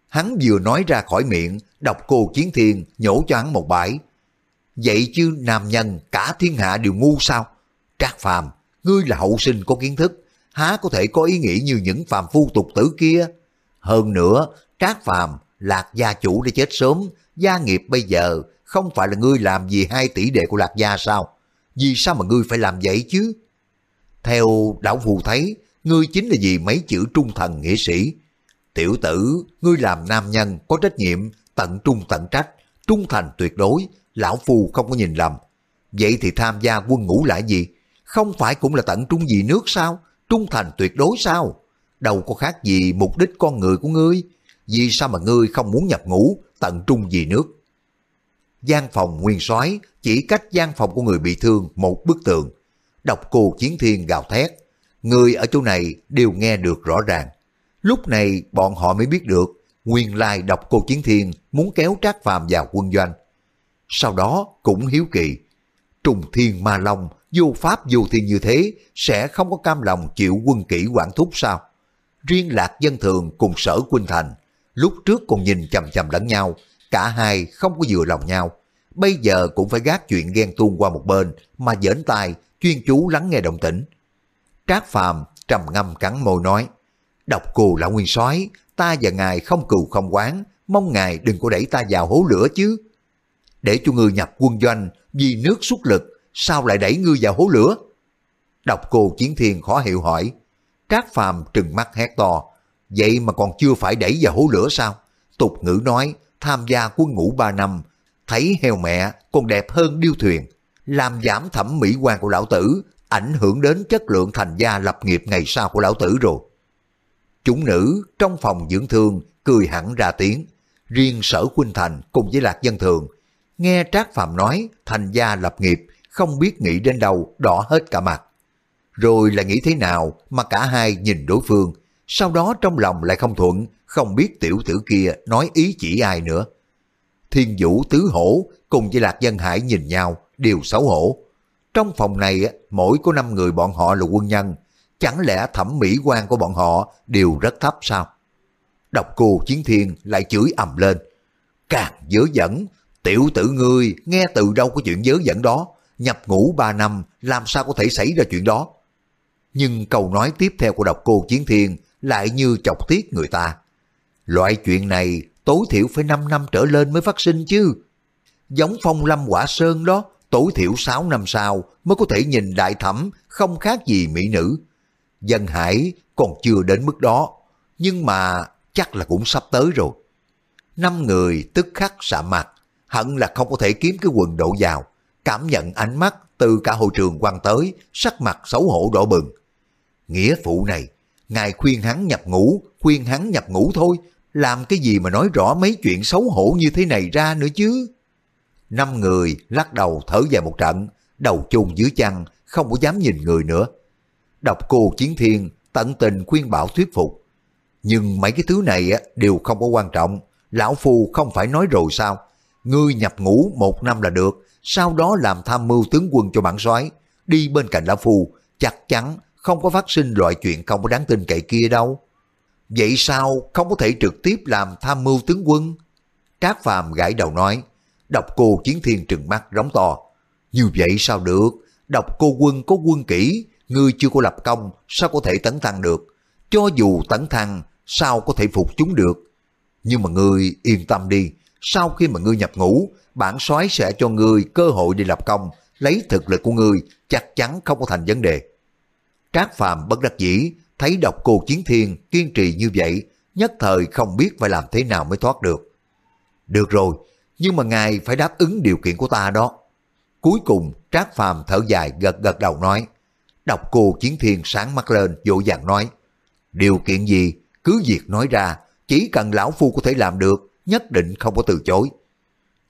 hắn vừa nói ra khỏi miệng, đọc cô chiến thiên nhổ cho hắn một bãi. Vậy chứ nam nhân cả thiên hạ đều ngu sao? Trác Phàm, ngươi là hậu sinh có kiến thức, há có thể có ý nghĩ như những phàm phu tục tử kia. Hơn nữa, Trác Phàm, Lạc gia chủ đã chết sớm, gia nghiệp bây giờ không phải là ngươi làm gì hai tỷ đệ của Lạc gia sao? Vì sao mà ngươi phải làm vậy chứ? Theo đạo phù thấy, ngươi chính là vì mấy chữ trung thần nghĩa sĩ. Tiểu tử, ngươi làm nam nhân có trách nhiệm, tận trung tận trách, trung thành tuyệt đối, lão phù không có nhìn lầm. Vậy thì tham gia quân ngũ lại gì? Không phải cũng là tận trung vì nước sao? Trung thành tuyệt đối sao? Đâu có khác gì mục đích con người của ngươi? Vì sao mà ngươi không muốn nhập ngũ, tận trung vì nước? gian phòng nguyên soái chỉ cách gian phòng của người bị thương một bức tường. Độc cô chiến thiên gào thét. Người ở chỗ này đều nghe được rõ ràng. Lúc này bọn họ mới biết được nguyên lai độc cô chiến thiên muốn kéo trác phàm vào quân doanh. Sau đó cũng hiếu kỳ. Trùng thiên ma long, vô pháp vô thiên như thế, sẽ không có cam lòng chịu quân kỹ quản thúc sao? Riêng lạc dân thường cùng sở Quynh Thành, lúc trước còn nhìn chầm chầm lẫn nhau, cả hai không có vừa lòng nhau. Bây giờ cũng phải gác chuyện ghen tuông qua một bên mà dễn tai chuyên chú lắng nghe động tĩnh. Trác Phàm trầm ngâm cắn môi nói, độc cù lão nguyên soái ta và ngài không cừu không quán, mong ngài đừng có đẩy ta vào hố lửa chứ. Để cho ngươi nhập quân doanh vì nước xuất lực, sao lại đẩy ngươi vào hố lửa? Độc cô chiến thiên khó hiểu hỏi. Trác Phàm trừng mắt hét to, vậy mà còn chưa phải đẩy vào hố lửa sao? Tục ngữ nói, tham gia quân ngũ 3 năm, thấy heo mẹ còn đẹp hơn điêu thuyền, làm giảm thẩm mỹ quan của lão tử, ảnh hưởng đến chất lượng thành gia lập nghiệp ngày sau của lão tử rồi. Chúng nữ trong phòng dưỡng thương cười hẳn ra tiếng, riêng sở Khuynh Thành cùng với Lạc Dân Thường, nghe Trác Phạm nói thành gia lập nghiệp, không biết nghĩ đến đâu đỏ hết cả mặt. Rồi là nghĩ thế nào mà cả hai nhìn đối phương, sau đó trong lòng lại không thuận, không biết tiểu tử kia nói ý chỉ ai nữa. Thiên Vũ Tứ Hổ cùng với Lạc Dân Hải nhìn nhau, đều xấu hổ. Trong phòng này, mỗi có 5 người bọn họ là quân nhân, chẳng lẽ thẩm mỹ quan của bọn họ đều rất thấp sao? Độc cô Chiến Thiên lại chửi ầm lên. Càng dớ dẫn, tiểu tử ngươi nghe từ đâu có chuyện dớ dẫn đó, nhập ngũ 3 năm làm sao có thể xảy ra chuyện đó? Nhưng câu nói tiếp theo của độc cô Chiến Thiên lại như chọc tiết người ta. Loại chuyện này tối thiểu phải 5 năm trở lên mới phát sinh chứ. Giống phong lâm quả sơn đó, tối thiểu 6 năm sau mới có thể nhìn đại thẩm không khác gì mỹ nữ. Dân Hải còn chưa đến mức đó, nhưng mà chắc là cũng sắp tới rồi. Năm người tức khắc xạ mặt, hận là không có thể kiếm cái quần độ vào, cảm nhận ánh mắt từ cả hội trường quan tới, sắc mặt xấu hổ đỏ bừng. Nghĩa phụ này, ngài khuyên hắn nhập ngũ, khuyên hắn nhập ngũ thôi, làm cái gì mà nói rõ mấy chuyện xấu hổ như thế này ra nữa chứ? Năm người lắc đầu thở dài một trận, đầu chôn dưới chăn, không có dám nhìn người nữa. Đọc cô Chiến Thiên tận tình khuyên bảo thuyết phục. Nhưng mấy cái thứ này đều không có quan trọng. Lão Phu không phải nói rồi sao? Ngươi nhập ngũ một năm là được, sau đó làm tham mưu tướng quân cho bản soái đi bên cạnh Lão Phu, chắc chắn không có phát sinh loại chuyện không có đáng tin cậy kia đâu vậy sao không có thể trực tiếp làm tham mưu tướng quân? Trác Phàm gãi đầu nói, độc cô chiến thiên trừng mắt rống to. Như vậy sao được, độc cô quân có quân kỹ, ngươi chưa có lập công, sao có thể tấn thăng được? Cho dù tấn thăng, sao có thể phục chúng được? Nhưng mà ngươi yên tâm đi, sau khi mà ngươi nhập ngũ, bản soái sẽ cho ngươi cơ hội đi lập công, lấy thực lực của ngươi chắc chắn không có thành vấn đề. Trác Phàm bất đắc dĩ, thấy độc cô chiến thiên kiên trì như vậy, nhất thời không biết phải làm thế nào mới thoát được. Được rồi, nhưng mà ngài phải đáp ứng điều kiện của ta đó. Cuối cùng, Trác Phàm thở dài gật gật đầu nói. Độc cô chiến thiên sáng mắt lên, dỗ dàng nói. Điều kiện gì, cứ việc nói ra, chỉ cần lão phu có thể làm được, nhất định không có từ chối.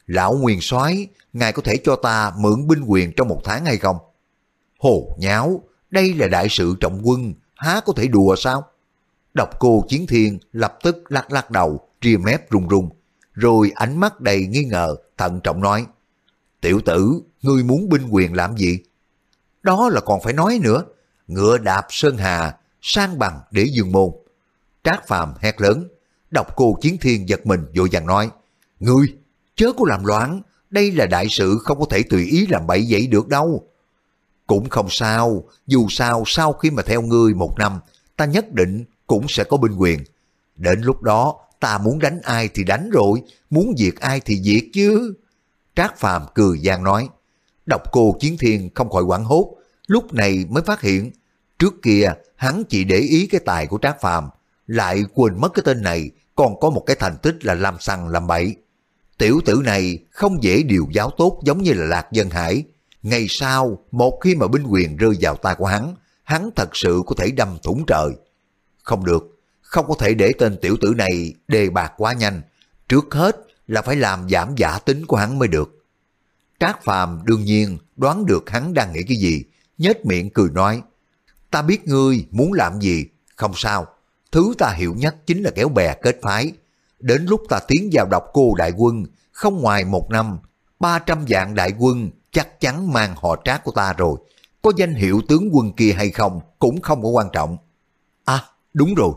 Lão Nguyên soái ngài có thể cho ta mượn binh quyền trong một tháng hay không? Hồ nháo, đây là đại sự trọng quân, há có thể đùa sao? Độc cô chiến thiên lập tức lắc lắc đầu, ria mép rung rung, rồi ánh mắt đầy nghi ngờ, thận trọng nói, Tiểu tử, ngươi muốn binh quyền làm gì? Đó là còn phải nói nữa, ngựa đạp sơn hà, sang bằng để dương môn. Trác phàm hét lớn, độc cô chiến thiên giật mình vội vàng nói, Ngươi, chớ có làm loạn, đây là đại sự không có thể tùy ý làm bậy vậy được đâu. Cũng không sao, dù sao sau khi mà theo ngươi một năm, ta nhất định cũng sẽ có binh quyền. Đến lúc đó, ta muốn đánh ai thì đánh rồi, muốn diệt ai thì diệt chứ. Trác Phàm cười gian nói, độc cô chiến thiên không khỏi quảng hốt, lúc này mới phát hiện, trước kia hắn chỉ để ý cái tài của Trác Phàm lại quên mất cái tên này còn có một cái thành tích là làm săn làm bậy. Tiểu tử này không dễ điều giáo tốt giống như là Lạc Dân Hải. Ngày sau, một khi mà binh quyền rơi vào tay của hắn, hắn thật sự có thể đâm thủng trời. Không được, không có thể để tên tiểu tử này đề bạc quá nhanh. Trước hết là phải làm giảm giả tính của hắn mới được. Trác Phàm đương nhiên đoán được hắn đang nghĩ cái gì, nhếch miệng cười nói. Ta biết ngươi muốn làm gì, không sao. Thứ ta hiểu nhất chính là kéo bè kết phái. Đến lúc ta tiến vào đọc cô đại quân, không ngoài một năm, 300 vạn đại quân chắc chắn mang họ trác của ta rồi. Có danh hiệu tướng quân kia hay không cũng không có quan trọng. À, đúng rồi,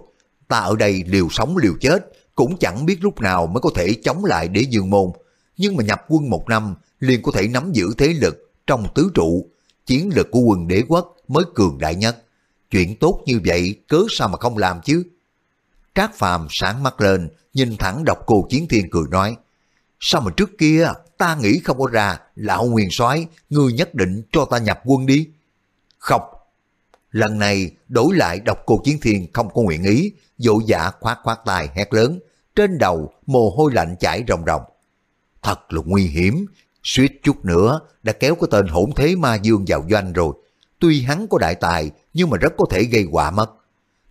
ta ở đây liều sống liều chết, cũng chẳng biết lúc nào mới có thể chống lại đế dương môn. Nhưng mà nhập quân một năm, liền có thể nắm giữ thế lực trong tứ trụ. Chiến lực của quân đế quốc mới cường đại nhất. Chuyện tốt như vậy cớ sao mà không làm chứ? Trác Phàm sáng mắt lên, nhìn thẳng độc cô Chiến Thiên cười nói. Sao mà trước kia ta nghĩ không có ra, lão nguyên soái ngươi nhất định cho ta nhập quân đi. Không. Lần này đổi lại độc cô Chiến Thiên không có nguyện ý, dỗ dạ khoát khoát tài hét lớn, trên đầu mồ hôi lạnh chảy ròng ròng. Thật là nguy hiểm, suýt chút nữa đã kéo cái tên hỗn thế ma dương vào doanh rồi. Tuy hắn có đại tài nhưng mà rất có thể gây quả mất.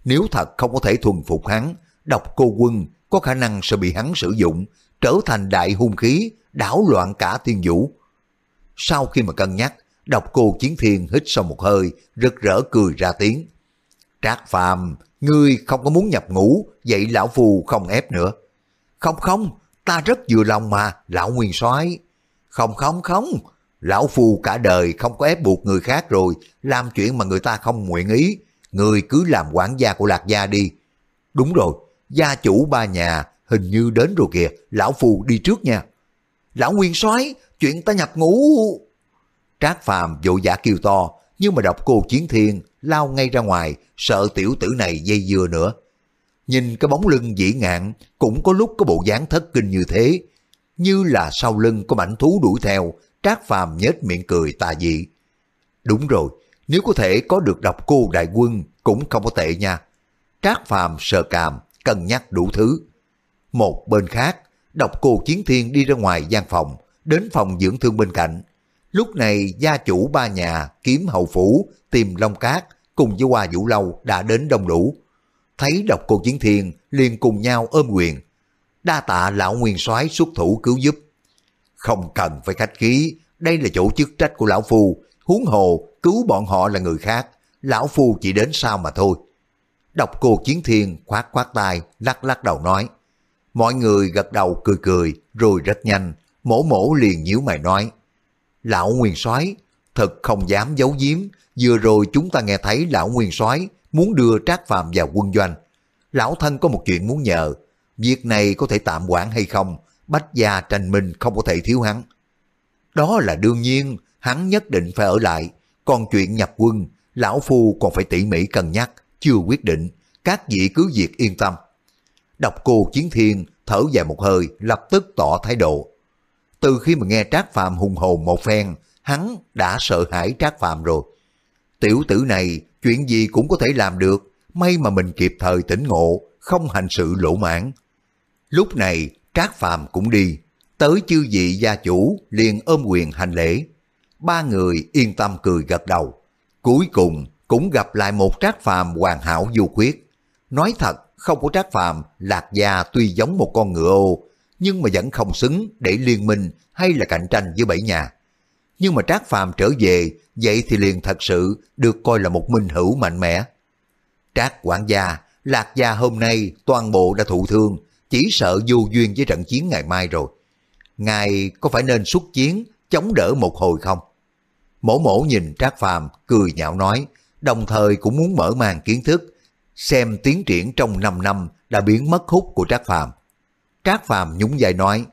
Nếu thật không có thể thuần phục hắn, độc cô quân có khả năng sẽ bị hắn sử dụng, trở thành đại hung khí, đảo loạn cả thiên vũ. Sau khi mà cân nhắc, độc cô chiến thiên hít sâu một hơi, rực rỡ cười ra tiếng. Trác phàm, ngươi không có muốn nhập ngũ, vậy lão phù không ép nữa. Không không, ta rất vừa lòng mà, lão nguyên soái Không không không, lão phù cả đời không có ép buộc người khác rồi, làm chuyện mà người ta không nguyện ý. Người cứ làm quản gia của lạc gia đi. Đúng rồi, gia chủ ba nhà hình như đến rồi kìa, lão phù đi trước nha. Lão nguyên soái chuyện ta nhập ngũ. Trác phàm vội vã kêu to, nhưng mà đọc cô chiến thiên lao ngay ra ngoài, sợ tiểu tử này dây dưa nữa. Nhìn cái bóng lưng dĩ ngạn, cũng có lúc có bộ dáng thất kinh như thế, như là sau lưng có mảnh thú đuổi theo, Trác Phàm nhếch miệng cười tà dị. Đúng rồi, nếu có thể có được đọc cô đại quân cũng không có tệ nha. Trác Phàm sờ càm, cân nhắc đủ thứ. Một bên khác, độc cô chiến thiên đi ra ngoài gian phòng, đến phòng dưỡng thương bên cạnh. Lúc này gia chủ ba nhà kiếm hậu phủ tìm Long Cát cùng với Hoa Vũ Lâu đã đến đông đủ. Thấy độc cô chiến thiên liền cùng nhau ôm quyền. Đa tạ lão nguyên soái xuất thủ cứu giúp. Không cần phải khách khí, đây là chỗ chức trách của lão phu, huống hồ cứu bọn họ là người khác, lão phu chỉ đến sau mà thôi. Độc cô chiến thiên khoát khoát tay, lắc lắc đầu nói. Mọi người gật đầu cười cười, rồi rất nhanh, mổ mổ liền nhíu mày nói. Lão Nguyên soái thật không dám giấu giếm, vừa rồi chúng ta nghe thấy lão Nguyên soái muốn đưa Trác Phàm vào quân doanh. lão thân có một chuyện muốn nhờ. Việc này có thể tạm quản hay không? Bách gia tranh minh không có thể thiếu hắn. Đó là đương nhiên, hắn nhất định phải ở lại. Còn chuyện nhập quân, lão phu còn phải tỉ mỉ cân nhắc, chưa quyết định. Các vị cứ việc yên tâm. Độc cô Chiến Thiên thở dài một hơi, lập tức tỏ thái độ. Từ khi mà nghe Trác Phạm hùng hồn một phen, hắn đã sợ hãi Trác Phạm rồi. Tiểu tử này chuyện gì cũng có thể làm được, may mà mình kịp thời tỉnh ngộ, không hành sự lỗ mãn. Lúc này Trác Phạm cũng đi, tới chư vị gia chủ liền ôm quyền hành lễ. Ba người yên tâm cười gật đầu. Cuối cùng cũng gặp lại một Trác Phạm hoàn hảo du khuyết. Nói thật, không có Trác Phàm, Lạc Gia tuy giống một con ngựa ô, nhưng mà vẫn không xứng để liên minh hay là cạnh tranh với bảy nhà. Nhưng mà Trác Phàm trở về, vậy thì liền thật sự được coi là một minh hữu mạnh mẽ. Trác quản gia, Lạc Gia hôm nay toàn bộ đã thụ thương, chỉ sợ vô duyên với trận chiến ngày mai rồi. Ngài có phải nên xuất chiến, chống đỡ một hồi không? Mổ mổ nhìn Trác Phàm cười nhạo nói, đồng thời cũng muốn mở màn kiến thức, xem tiến triển trong 5 năm đã biến mất hút của Trác Phàm. Trác Phàm nhún vai nói,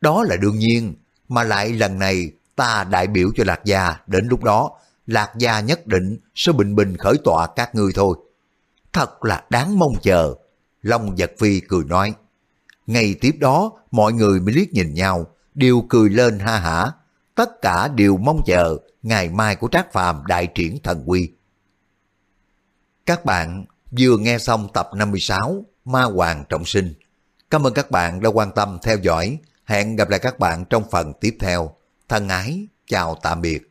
đó là đương nhiên, mà lại lần này ta đại biểu cho Lạc Gia, đến lúc đó, Lạc Gia nhất định sẽ bình bình khởi tọa các ngươi thôi. Thật là đáng mong chờ. Long Giật Phi cười nói. Ngày tiếp đó, mọi người mới liếc nhìn nhau, đều cười lên ha hả. Tất cả đều mong chờ ngày mai của Trác Phàm đại triển thần quy. Các bạn vừa nghe xong tập 56 Ma Hoàng Trọng Sinh. Cảm ơn các bạn đã quan tâm theo dõi. Hẹn gặp lại các bạn trong phần tiếp theo. Thân ái, chào tạm biệt.